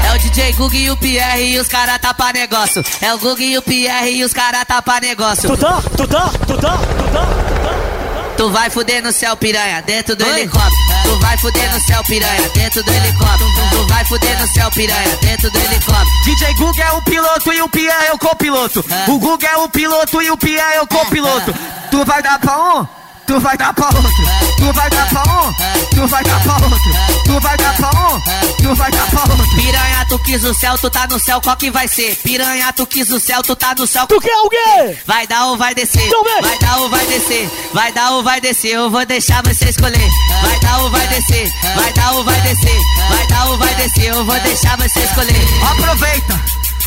É o DJ Gug e o Pierre e os cara tá pra negócio. É o Gug e o Pierre e os cara tá pra negócio.
Tu tá, tu tá, tu tá, tu
vai fuder no céu, piranha, dentro do helicóptero. Tu vai fuder no céu, piranha, dentro do helicóptero. Tu vai fuder no céu, piranha, dentro do helicóptero.
DJ Gug é o piloto e o Pia é o copiloto. O Gug é o piloto e o Pia é o copiloto. Tu vai dar pra um? Tu vai dar pra outro. Tu vai dar pra um? Tu vai dar pra outro. Tu vai dar pra um? Tu vai dar pra outro.
Piranha, tu quis o céu, tu tá no céu, qual que vai ser? Piranha, tu quis o céu, tu tá no céu.
Tu quer o quê?
Vai dar ou vai descer?
Então vem.
Vai dar ou vai descer? Vai dar ou vai descer? Eu vou deixar você escolher. Vai dar ou vai descer? Vai dar ou vai descer? Vai dar ou vai descer? Eu vou deixar você escolher.
Aproveita,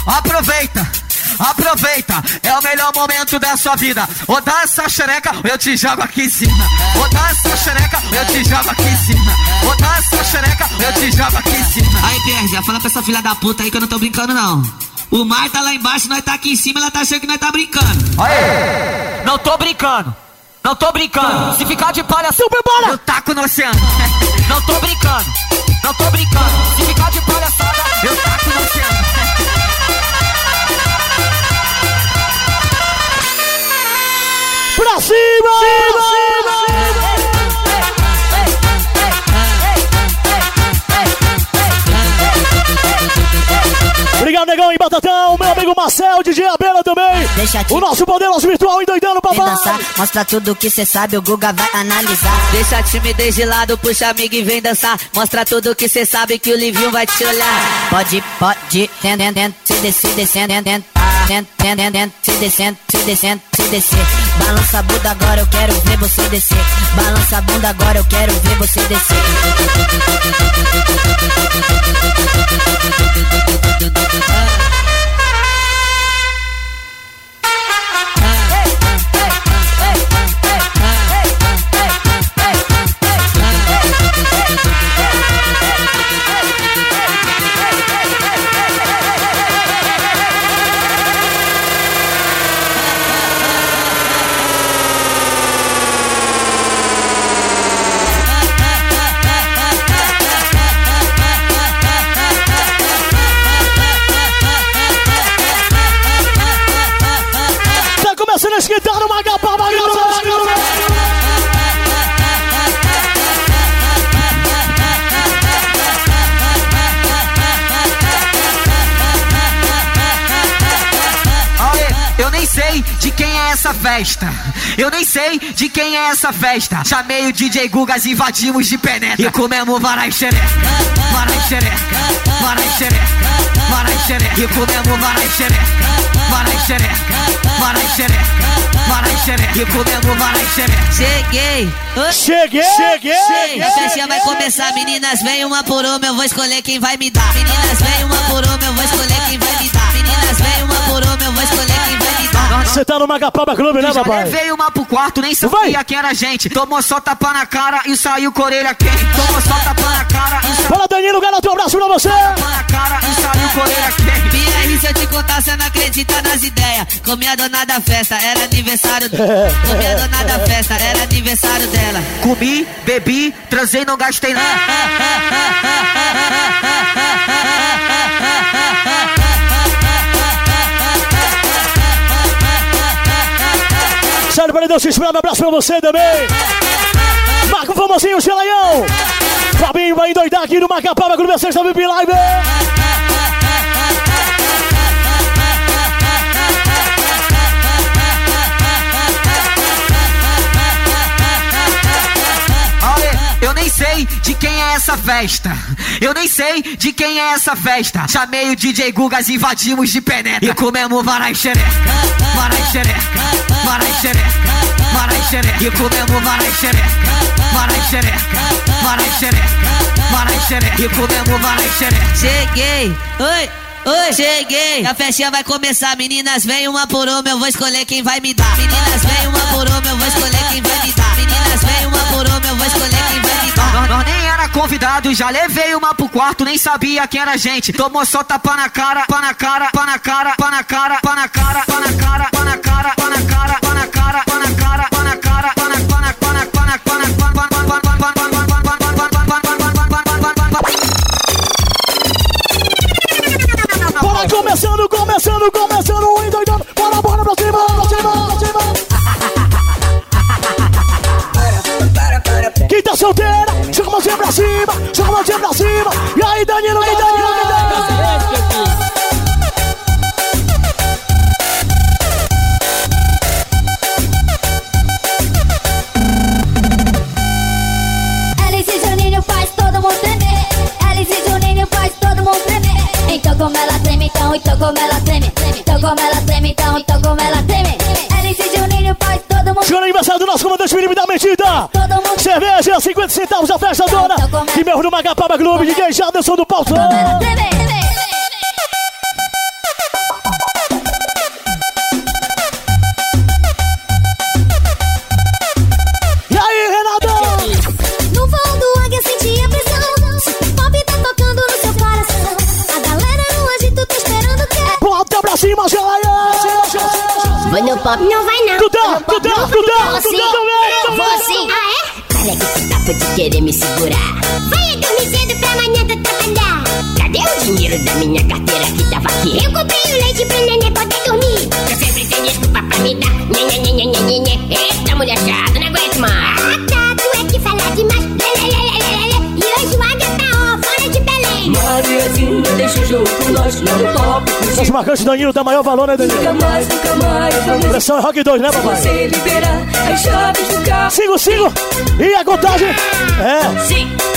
aproveita. Aproveita, é o melhor momento da sua vida. Ou dá essa xereca, ou eu te jogo aqui em cima. Ou dá essa xereca, ou eu te jogo aqui em cima. Ou dá essa xereca, ou eu te jogo aqui em cima.
Aí, Pierre, fala pra essa filha da puta aí que eu não tô brincando, não. O mar tá lá embaixo, nós tá aqui em cima, ela tá achando que nós tá brincando.
Aê! Não tô brincando. Não tô brincando. Se ficar de palhaçada,
Super bola!
eu taco no oceano. Não tô brincando. Não tô brincando. Se ficar de palhaçada, eu taco no oceano.
Pra cima! Pra Obrigado, negão e Batatão, meu amigo Marcel, DJ Abela também. O nosso poderoso virtual endoidando, papai.
dançar, mostra tudo que cê sabe, o Guga vai analisar.
Deixa a timidez de lado, puxa amigo e vem dançar. Mostra tudo que cê sabe que o Livinho vai te olhar.
Pode, pode, tendendo, se descer, descendo, descendo, se descendo, se descer. Balança a bunda agora, eu quero ver você descer. Balança a bunda agora, eu quero ver você descer.
Tá
quem é essa festa. Eu nem sei de quem é essa festa. Chamei o DJ Gugas, invadimos de penetra. E comemos varai xereca, varai xereca, varai xereca, varai xereca. E comemos varai xereca, varai xereca, varai xereca, varai xereca. E comemos varai xereca.
Cheguei. Oi.
Cheguei, cheguei.
A festinha vai começar, meninas, vem uma por uma, eu vou escolher quem vai me dar. Meninas, vem uma por uma, eu vou escolher quem vai
Você tá no Magapaba Clube, né,
Já
papai?
levei uma pro quarto, nem sabia quem era a gente. Tomou só tapa na cara e saiu com a orelha quente. Tomou só tapa na cara e saiu
Fala, Danilo, garoto, um abraço pra você.
tapa na cara e saiu com a orelha quente.
Pierre, se eu te contar, você não acredita nas ideias. Comi a dona da festa, era aniversário dela. Comi a dona da festa, era aniversário dela.
Comi, bebi, transei, não gastei nada.
Sério, Paredão, se esperava, abraço pra você também. Marco Famosinho, Gelaião. Fabinho vai endoidar aqui no Macapaba Clube Sexta VIP Live.
Eu nem sei de quem é essa festa. Eu nem sei de quem é essa festa. Chamei o DJ Gugas, invadimos de penetra. E comemos varai xereca, varai xereca, varai xereca, varai xereca. E comemos varai xereca, varai xereca, varai xereca, varai xereca. E comemos varai xereca.
Cheguei. Oi. Oi, cheguei. A festinha vai começar, meninas, vem uma por uma, eu vou escolher quem vai me dar. Meninas, vem uma por uma, eu vou escolher quem vai me dar. Meninas, vem uma por uma, eu vou escolher quem vai me dar.
Nós, nem era convidado, já levei uma pro quarto, nem sabia quem era gente. Tomou só tapa na cara, pá na cara, pá na cara, pá na cara, pá na cara, pá na cara, pá na cara, pá na cara, pá na cara, pá na cara, pá na cara,
Joy Rock 2, né, papai?
As chaves do carro.
Sigo, sigo. E a contagem? É.
Sim.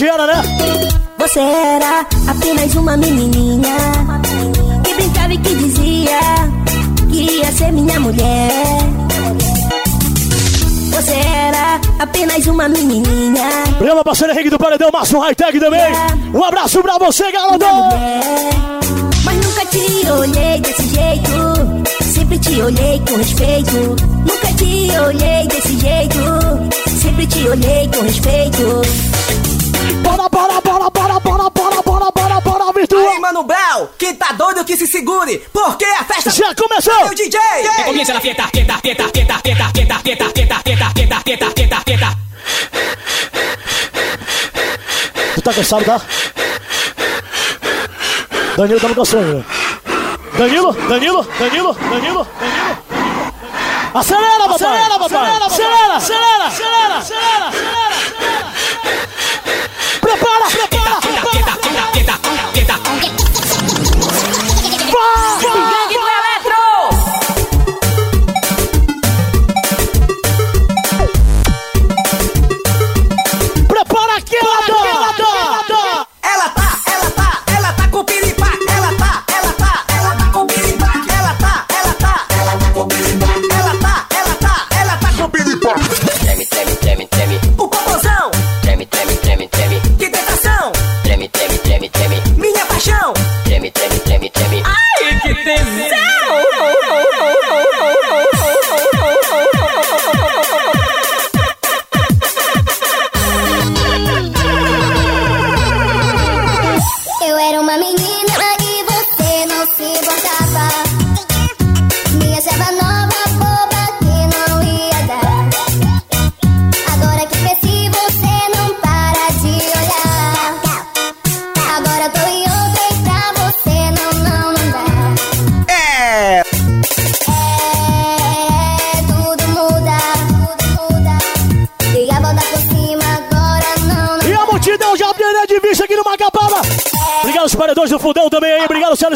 né?
Você era apenas uma menininha que brincava e que dizia que ia ser minha mulher. Você era apenas uma menininha.
Prima parceiro Henrique do Paredão, Márcio Hightech também. Um abraço pra você, garoto!
Mas nunca te olhei desse jeito. Sempre te olhei com respeito. Nunca te olhei desse jeito. Sempre te olhei com respeito.
Bora, bora, bora, bora, bora, bora, bora, bora, bora, virtual.
Aí, Mano Brau, que tá doido que se segure, porque a festa
já começou.
O DJ.
Já começa na fiesta, fiesta, fiesta, fiesta, fiesta, fiesta, fiesta, fiesta, fiesta, fiesta, fiesta, fiesta.
Tu tá cansado, tá? Danilo tá no cansando. Danilo, Danilo, Danilo, Danilo, Danilo. Acelera, papai! Acelera, papai! Acelera, acelera, acelera, acelera. acelera,
acelera, acelera.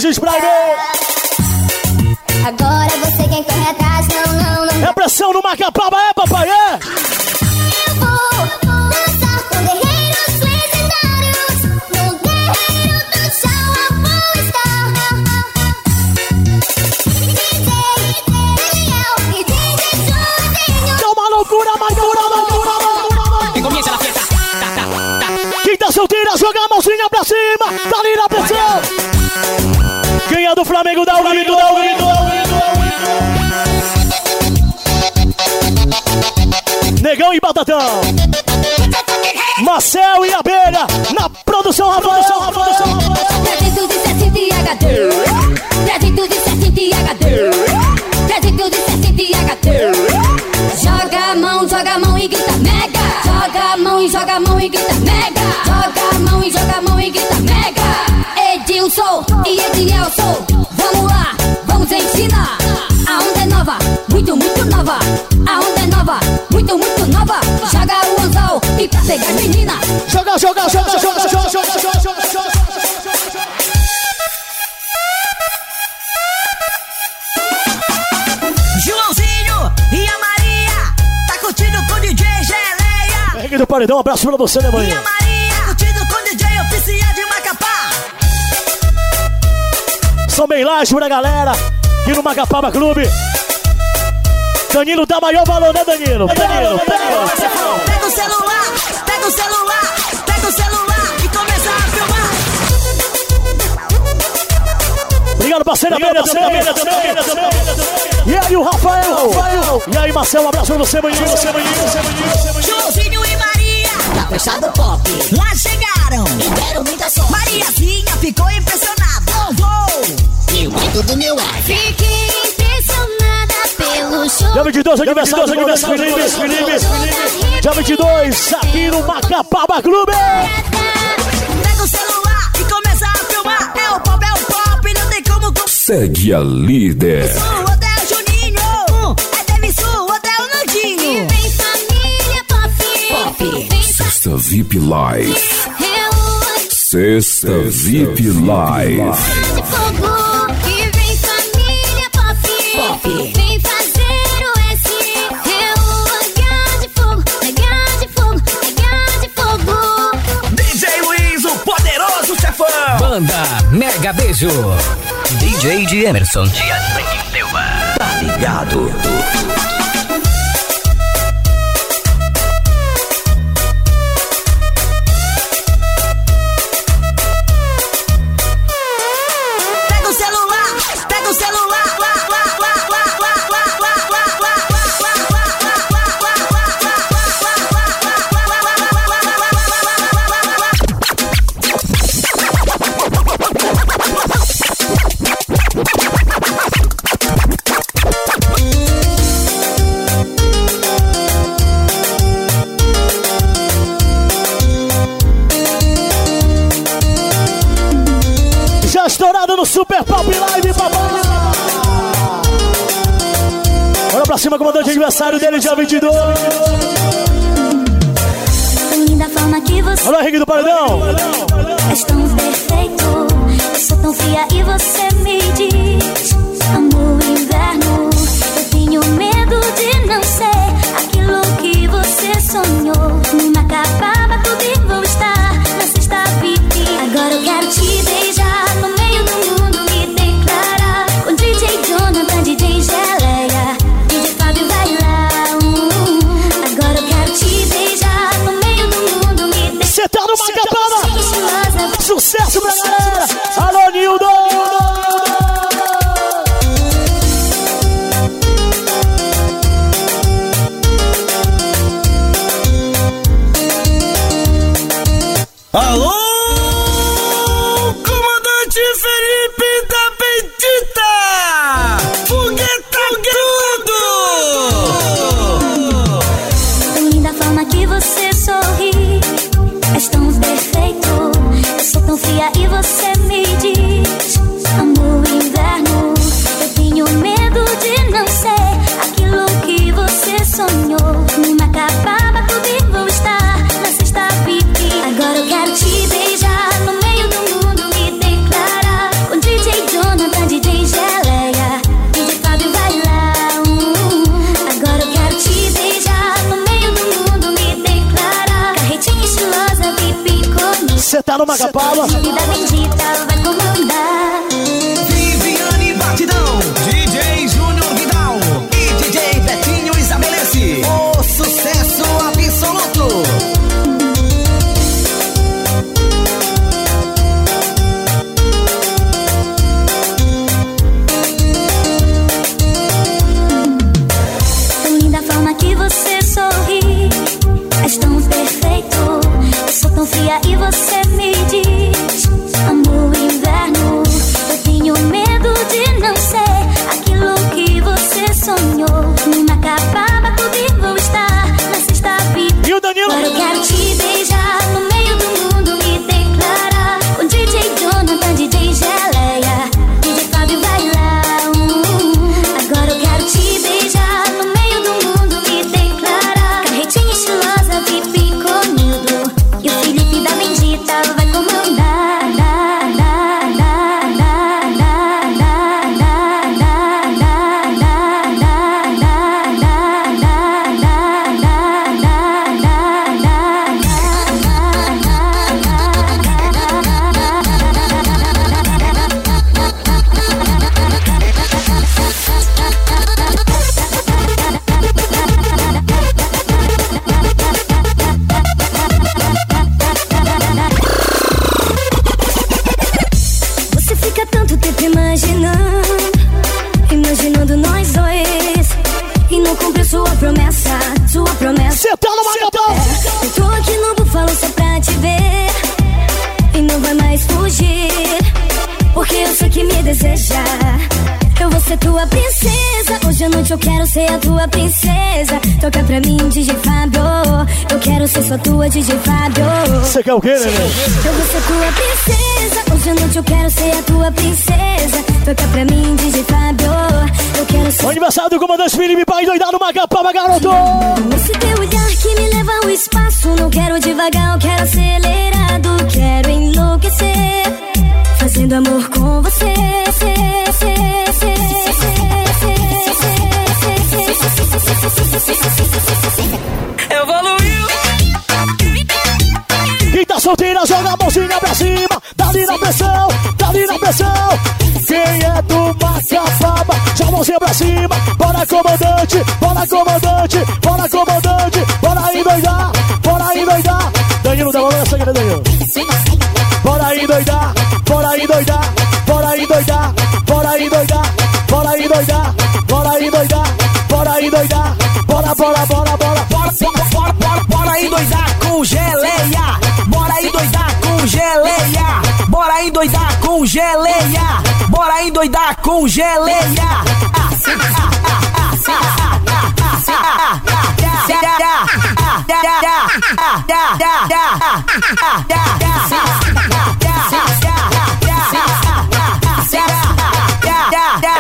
Charles Prime! Paredão, um abraço pra você, né,
Maria, curtindo com o DJ Oficial de Macapá.
São bem laje pra galera aqui no Macapaba Clube. Danilo dá maior valor, né, Danilo? Danilo, Danilo.
Pega o celular, pega o celular, pega o celular e começa a filmar.
Obrigado, parceiro Amélia também. E aí, o Rafael. E aí, Marcelo, um abraço pra você, manhã. Você,
e Maria,
Tá fechado o pop.
lá chegaram.
E deram muita sorte.
Mariazinha ficou impressionada. Vou.
E o grito do meu ar.
Fiquei impressionada pelo show.
Dia 22, aniversário aniversário Felipe, Felipe. Dia 22, aqui no Macapaba Clube.
Pega o celular e começa a filmar. É o pop, é o pop, não tem como. com-
Segue a líder. VIP Live.
família
Sexta VIP Live.
de fogo. E vem família pop. Vem fazer o S. É o lugar de fogo. Lugar de fogo. Lugar de fogo.
DJ Luiz, o poderoso chefão.
Banda Mega Beijo.
DJ de Emerson de Tá ligado?
Cima, comandante de aniversário dele, dia 22.
Tão linda a forma que você
Alô, Henrique do Paredão.
és tão perfeito. Eu sou tão fria e você me diz: palma, palma. Fábio. Eu quero ser.
O
aniversário do comandante Felipe Pai doidado, Macapaba, garoto!
Esse teu olhar que me leva ao espaço. Não quero devagar, eu quero acelerado. Quero enlouquecer. Fazendo amor com você.
Evoluiu.
Quem tá solteira, joga a mãozinha pra cima. Dali na pressão, dali na pressão. Quem é do Macapaba, joga a mãozinha pra cima. Bora, comandante, bora, comandante, bora, comandante. Bora endoidar, bora endoidar. Danilo, devolve essa aqui, né, Danilo? Bora endoidar, bora endoidar, bora endoidar, bora endoidar, bora endoidar, bora endoidar, bora endoidar. Bora, bora, bora, bora.
Bora, bora, bora, bora, bora aí doidar com geleia. Bora aí doidar com geleia. Bora aí doidar com geleia.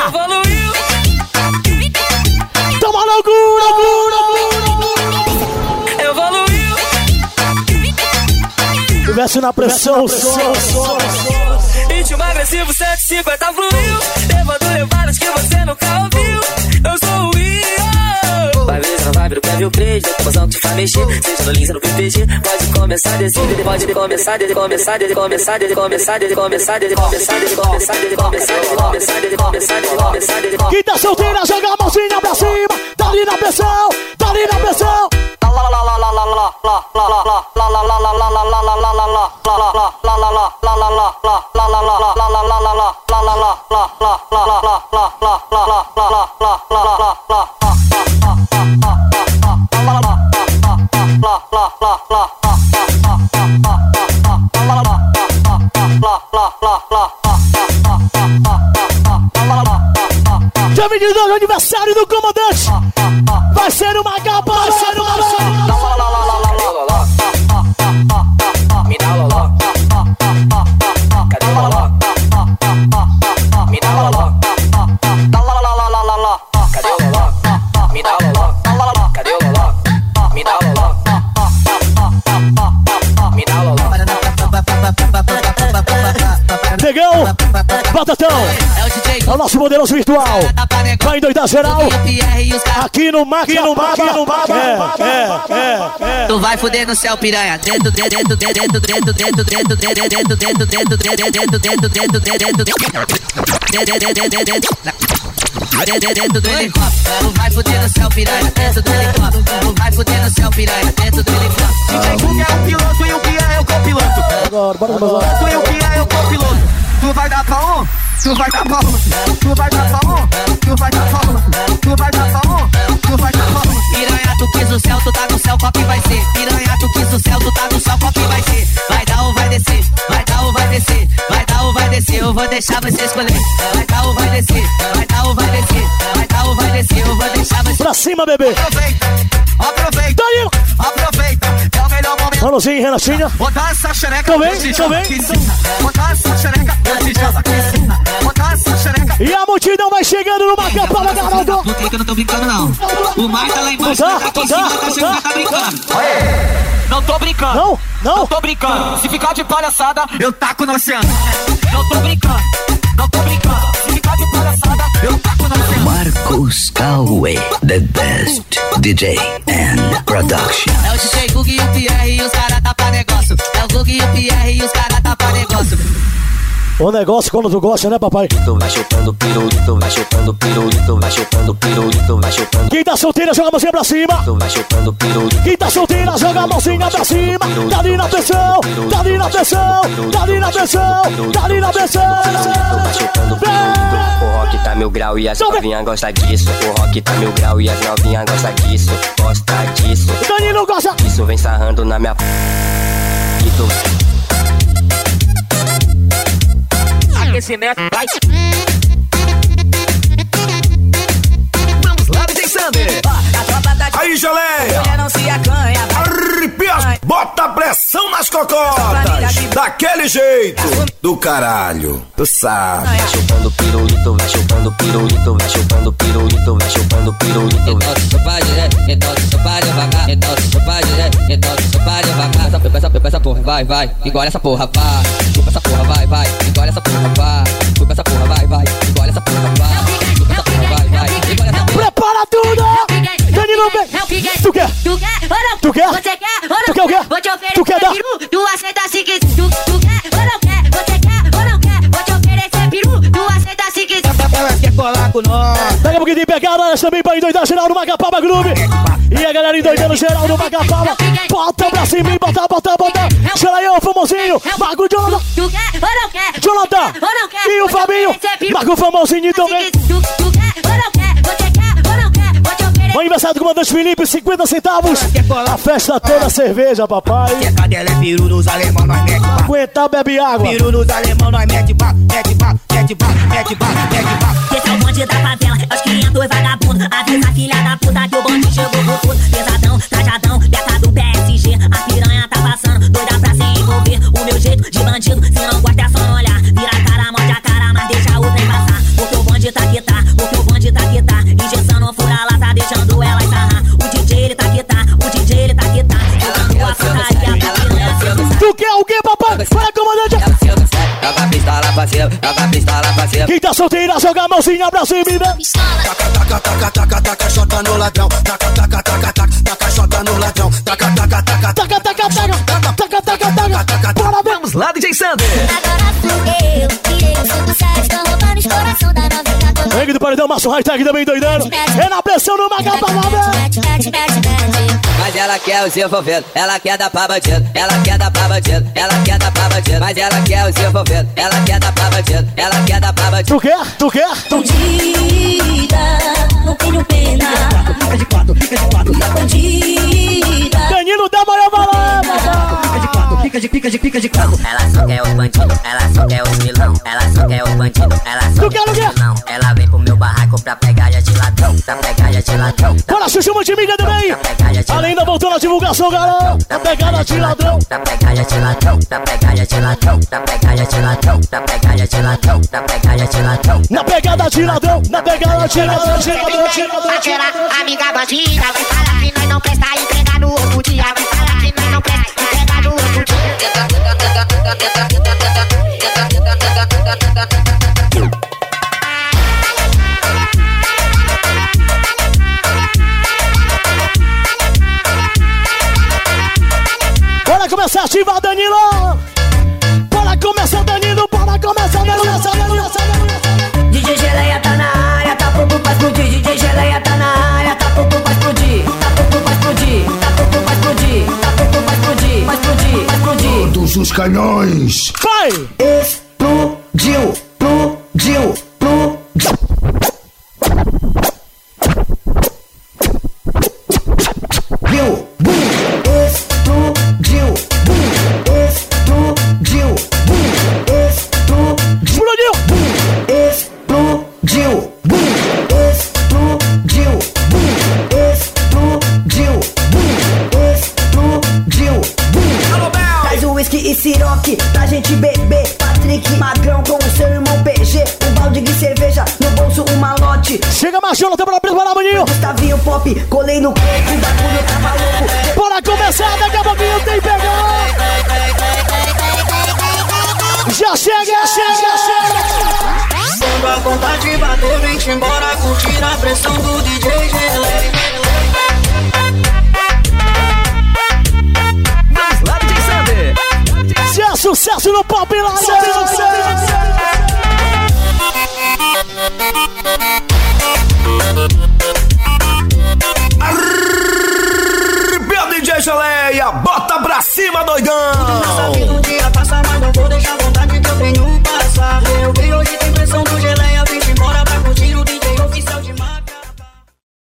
Evoluiu.
Toma loucura,
Evoluiu.
Tivesse na pressão.
Ritmo agressivo 150 fluiu. Levando levadas que você nunca ouviu. Eu sou. Ver o Crazy. A confusão que te faz mexer. Seja no Lins, no PPG. Pode começar a descer. Pode começar, de começar, de começar, de começar, de começar, de começar, de começar, de começar, de começar, de começar, de começar, começar.
Quem tá solteira, joga a mãozinha pra cima. Dali na pressão, dali na pressão. 22, aniversário do comandante. Aqui no Mac, no Mac, no Mac. É, é, é, é.
Tu vai fuder no céu, piranha. Dentro, dentro, dentro, dentro, dentro, dentro, dentro, dentro, dentro, dentro, dentro, dentro, dentro, dentro, dentro, dentro, dentro do helicóptero. Tu vai fuder no céu, piranha. Dentro do helicóptero. Tu vai fuder no céu, piranha. Dentro do helicóptero.
DJ Guga é o piloto e o Pia é o copiloto.
Agora, bora começar.
Tu e o Pia é o copiloto. Tu vai dar pra um, tu vai dar pra um, tu vai dar pra um, tu vai dar pra um, tu vai dar pra um, tu vai dar pra um.
Piranha, tu quis o céu, tu tá no céu, que vai ser? Piranha, tu quis o céu, tu tá no céu, que vai ser? Ou vai descer? Vai dar ou vai descer? Eu vou deixar você escolher. Vai dar ou vai descer? Vai dar ou vai descer? Vai dar ou vai descer? Eu vou deixar você
Pra cima, bebê.
Aproveita, aproveita,
Danilo. Manozinho, Renatinha.
Botar essa xereca em cima. Botar essa xereca. Botar essa xereca.
E a multidão vai chegando no Macapaba, garoto.
Não clica, eu não tô brincando, não. O mar tá lá embaixo,
Tá,
tá
tá,
tá chegando,
tá.
tá brincando.
Não tô brincando.
Não, não.
tô brincando. Se ficar de palhaçada, eu taco no oceano.
Não tô brincando,
não tô brincando. Se ficar de palhaçada,
Marcos Cauê, the best DJ and production.
É o DJ Gug e o Pierre e os caras tá pra negócio. É o Gug e o Pierre e os caras tá pra negócio.
O negócio quando tu gosta, né, papai?
Tu vai chupando pirulito, vai chupando pirulito, vai chupando pirulito, vai chupando.
Quem tá solteira, joga a mãozinha pra cima.
Tu vai chupando pirulito.
Quem tá solteira, joga a mãozinha pra cima. Dali na pressão, dali na pressão, dali na pressão, dali na pressão.
Tu vai chupando pirulito. O rock tá mil grau e as novinhas gostam disso. O rock tá mil grau e as novinhas gostam disso. Gosta disso.
Danilo gosta.
Isso vem sarrando na minha. E tu
aquecimento. Né? Vai.
Vamos lá, DJ Sander.
A tropa tá Aí, geleia.
Mulher não se acanha.
Arrepia. Bota a pressa nas cocotas. Daquele jeito. Do caralho. Tu sabe.
Vai chupando pirulito, vai chupando pirulito, vai chupando pirulito, vai chupando pirulito.
Então se chupa direto, então se chupa devagar, então se chupa direto, então se chupa devagar. Essa, essa, essa, essa porra, vai, vai, engole essa porra, vai. Chupa essa porra, vai, vai, engole essa porra, vai. Chupa essa porra, vai, vai, engole essa porra, vai.
Tu quer?
Tu quer ou não?
Tu quer?
Você quer ou não?
Tu quer o quê?
Vou te oferecer
Tu quer dar?
peru, tu aceita se quiser. Tu, tu quer ou não quer? Você quer ou não quer? Vou te oferecer peru, tu aceita se quiser.
Ela quer colar com nós.
Daqui a pouquinho tem pegadas também pra endoidar geral no Macapaba Groove. E a galera endoidando geral no Macapaba. Bota pra cima e bota, bota, bota. Geraião, famosinho. Marco Jonathan.
Tu quer ou não quer?
Jonathan.
Ou não quer?
E o Fabinho. Marco famosinho também.
Tu, tu quer ou não quer
O aniversário do comandante Felipe, 50 centavos. A festa toda cerveja, papai.
Que cadela é peru nos alemão, nós mete pá.
Aguentar, bebe água.
Peru nos alemão, nós mete pá, mete pá, mete pá, mete pá, mete pá.
Esse é o bonde da favela, é os 500 vagabundos. Avisa a filha da puta que o bonde chegou com tudo. Pesadão, trajadão, beta do PSG. A piranha tá passando, doida pra se envolver. O meu jeito de bandido, se não o
quê, papai? Vai, comandante.
Joga a pistola pra cima, joga a pistola pra cima.
Quem tá solteira, joga a mãozinha pra cima e vem.
Taca, taca, taca, taca, chota no ladrão. Taca, taca, taca, taca, taca, chota no ladrão. Taca, taca, taca,
taca, taca, taca, taca, taca, taca. Bora, vamos
lá, DJ Sander.
Agora sou eu, tirei o sucesso, tô roubando os coração da novinha. Tô
Vem do paredão, Márcio Hightech também doidando. É na pressão no Macapaba,
mete, mete, mete, mete.
Mas ela quer os envolvidos, ela quer dar pra bandido, ela quer dar pra bandido, ela quer dar pra bandido. Mas ela quer os envolvidos, ela quer dar pra bandido, ela quer dar pra bandido.
Tu quer? Tu quer?
Bandida, não tenho pena.
Fica de quatro, fica de quatro.
Bandida.
Danilo dá maior balada.
Fica de quatro, fica de, fica de, fica de quatro.
Ela só quer os bandidos, ela só quer os vilão. Ela só quer os bandidos, ela só
Tu
quer
o
os vilão. Ela vem pro barraco pra pegar de ladrão, pra pegar de ladrão.
Bora, Chuchu Multimídia também. Além da voltando a divulgação, galera. A pegada de ladrão.
Pra pegar de ladrão, pra pegar de ladrão, pra pegar de ladrão, pra pegar de ladrão, pra pegar de ladrão.
Na pegada de ladrão, na pegada de ladrão, de ladrão, de ladrão.
Aquela amiga bandida vai falar que nós não presta e entregar no outro dia. Vai falar que nós não presta e entregar no outro dia.
Começar a ativar, Danilo. Bora começar, Danilo. Bora começar, Danilo. Começar, Danilo.
DJ Geleia tá na área, tá pronto pra explodir. DJ Geleia tá na área, tá pronto pra explodir. Tá pronto pra explodir, tá pronto pra explodir. Tá pronto pra explodir, pra explodir, pra explodir.
Todos os canhões.
Vai!
Explodiu, explodiu. Colei no corpo, o bagulho tava louco.
Bora começar, daqui a pouquinho tem pegão. Já chega, chega, chega.
Quando a vontade bater, vem-te embora curtir a pressão do DJ Gelé.
É sucesso no Pop Live.
Oh Down.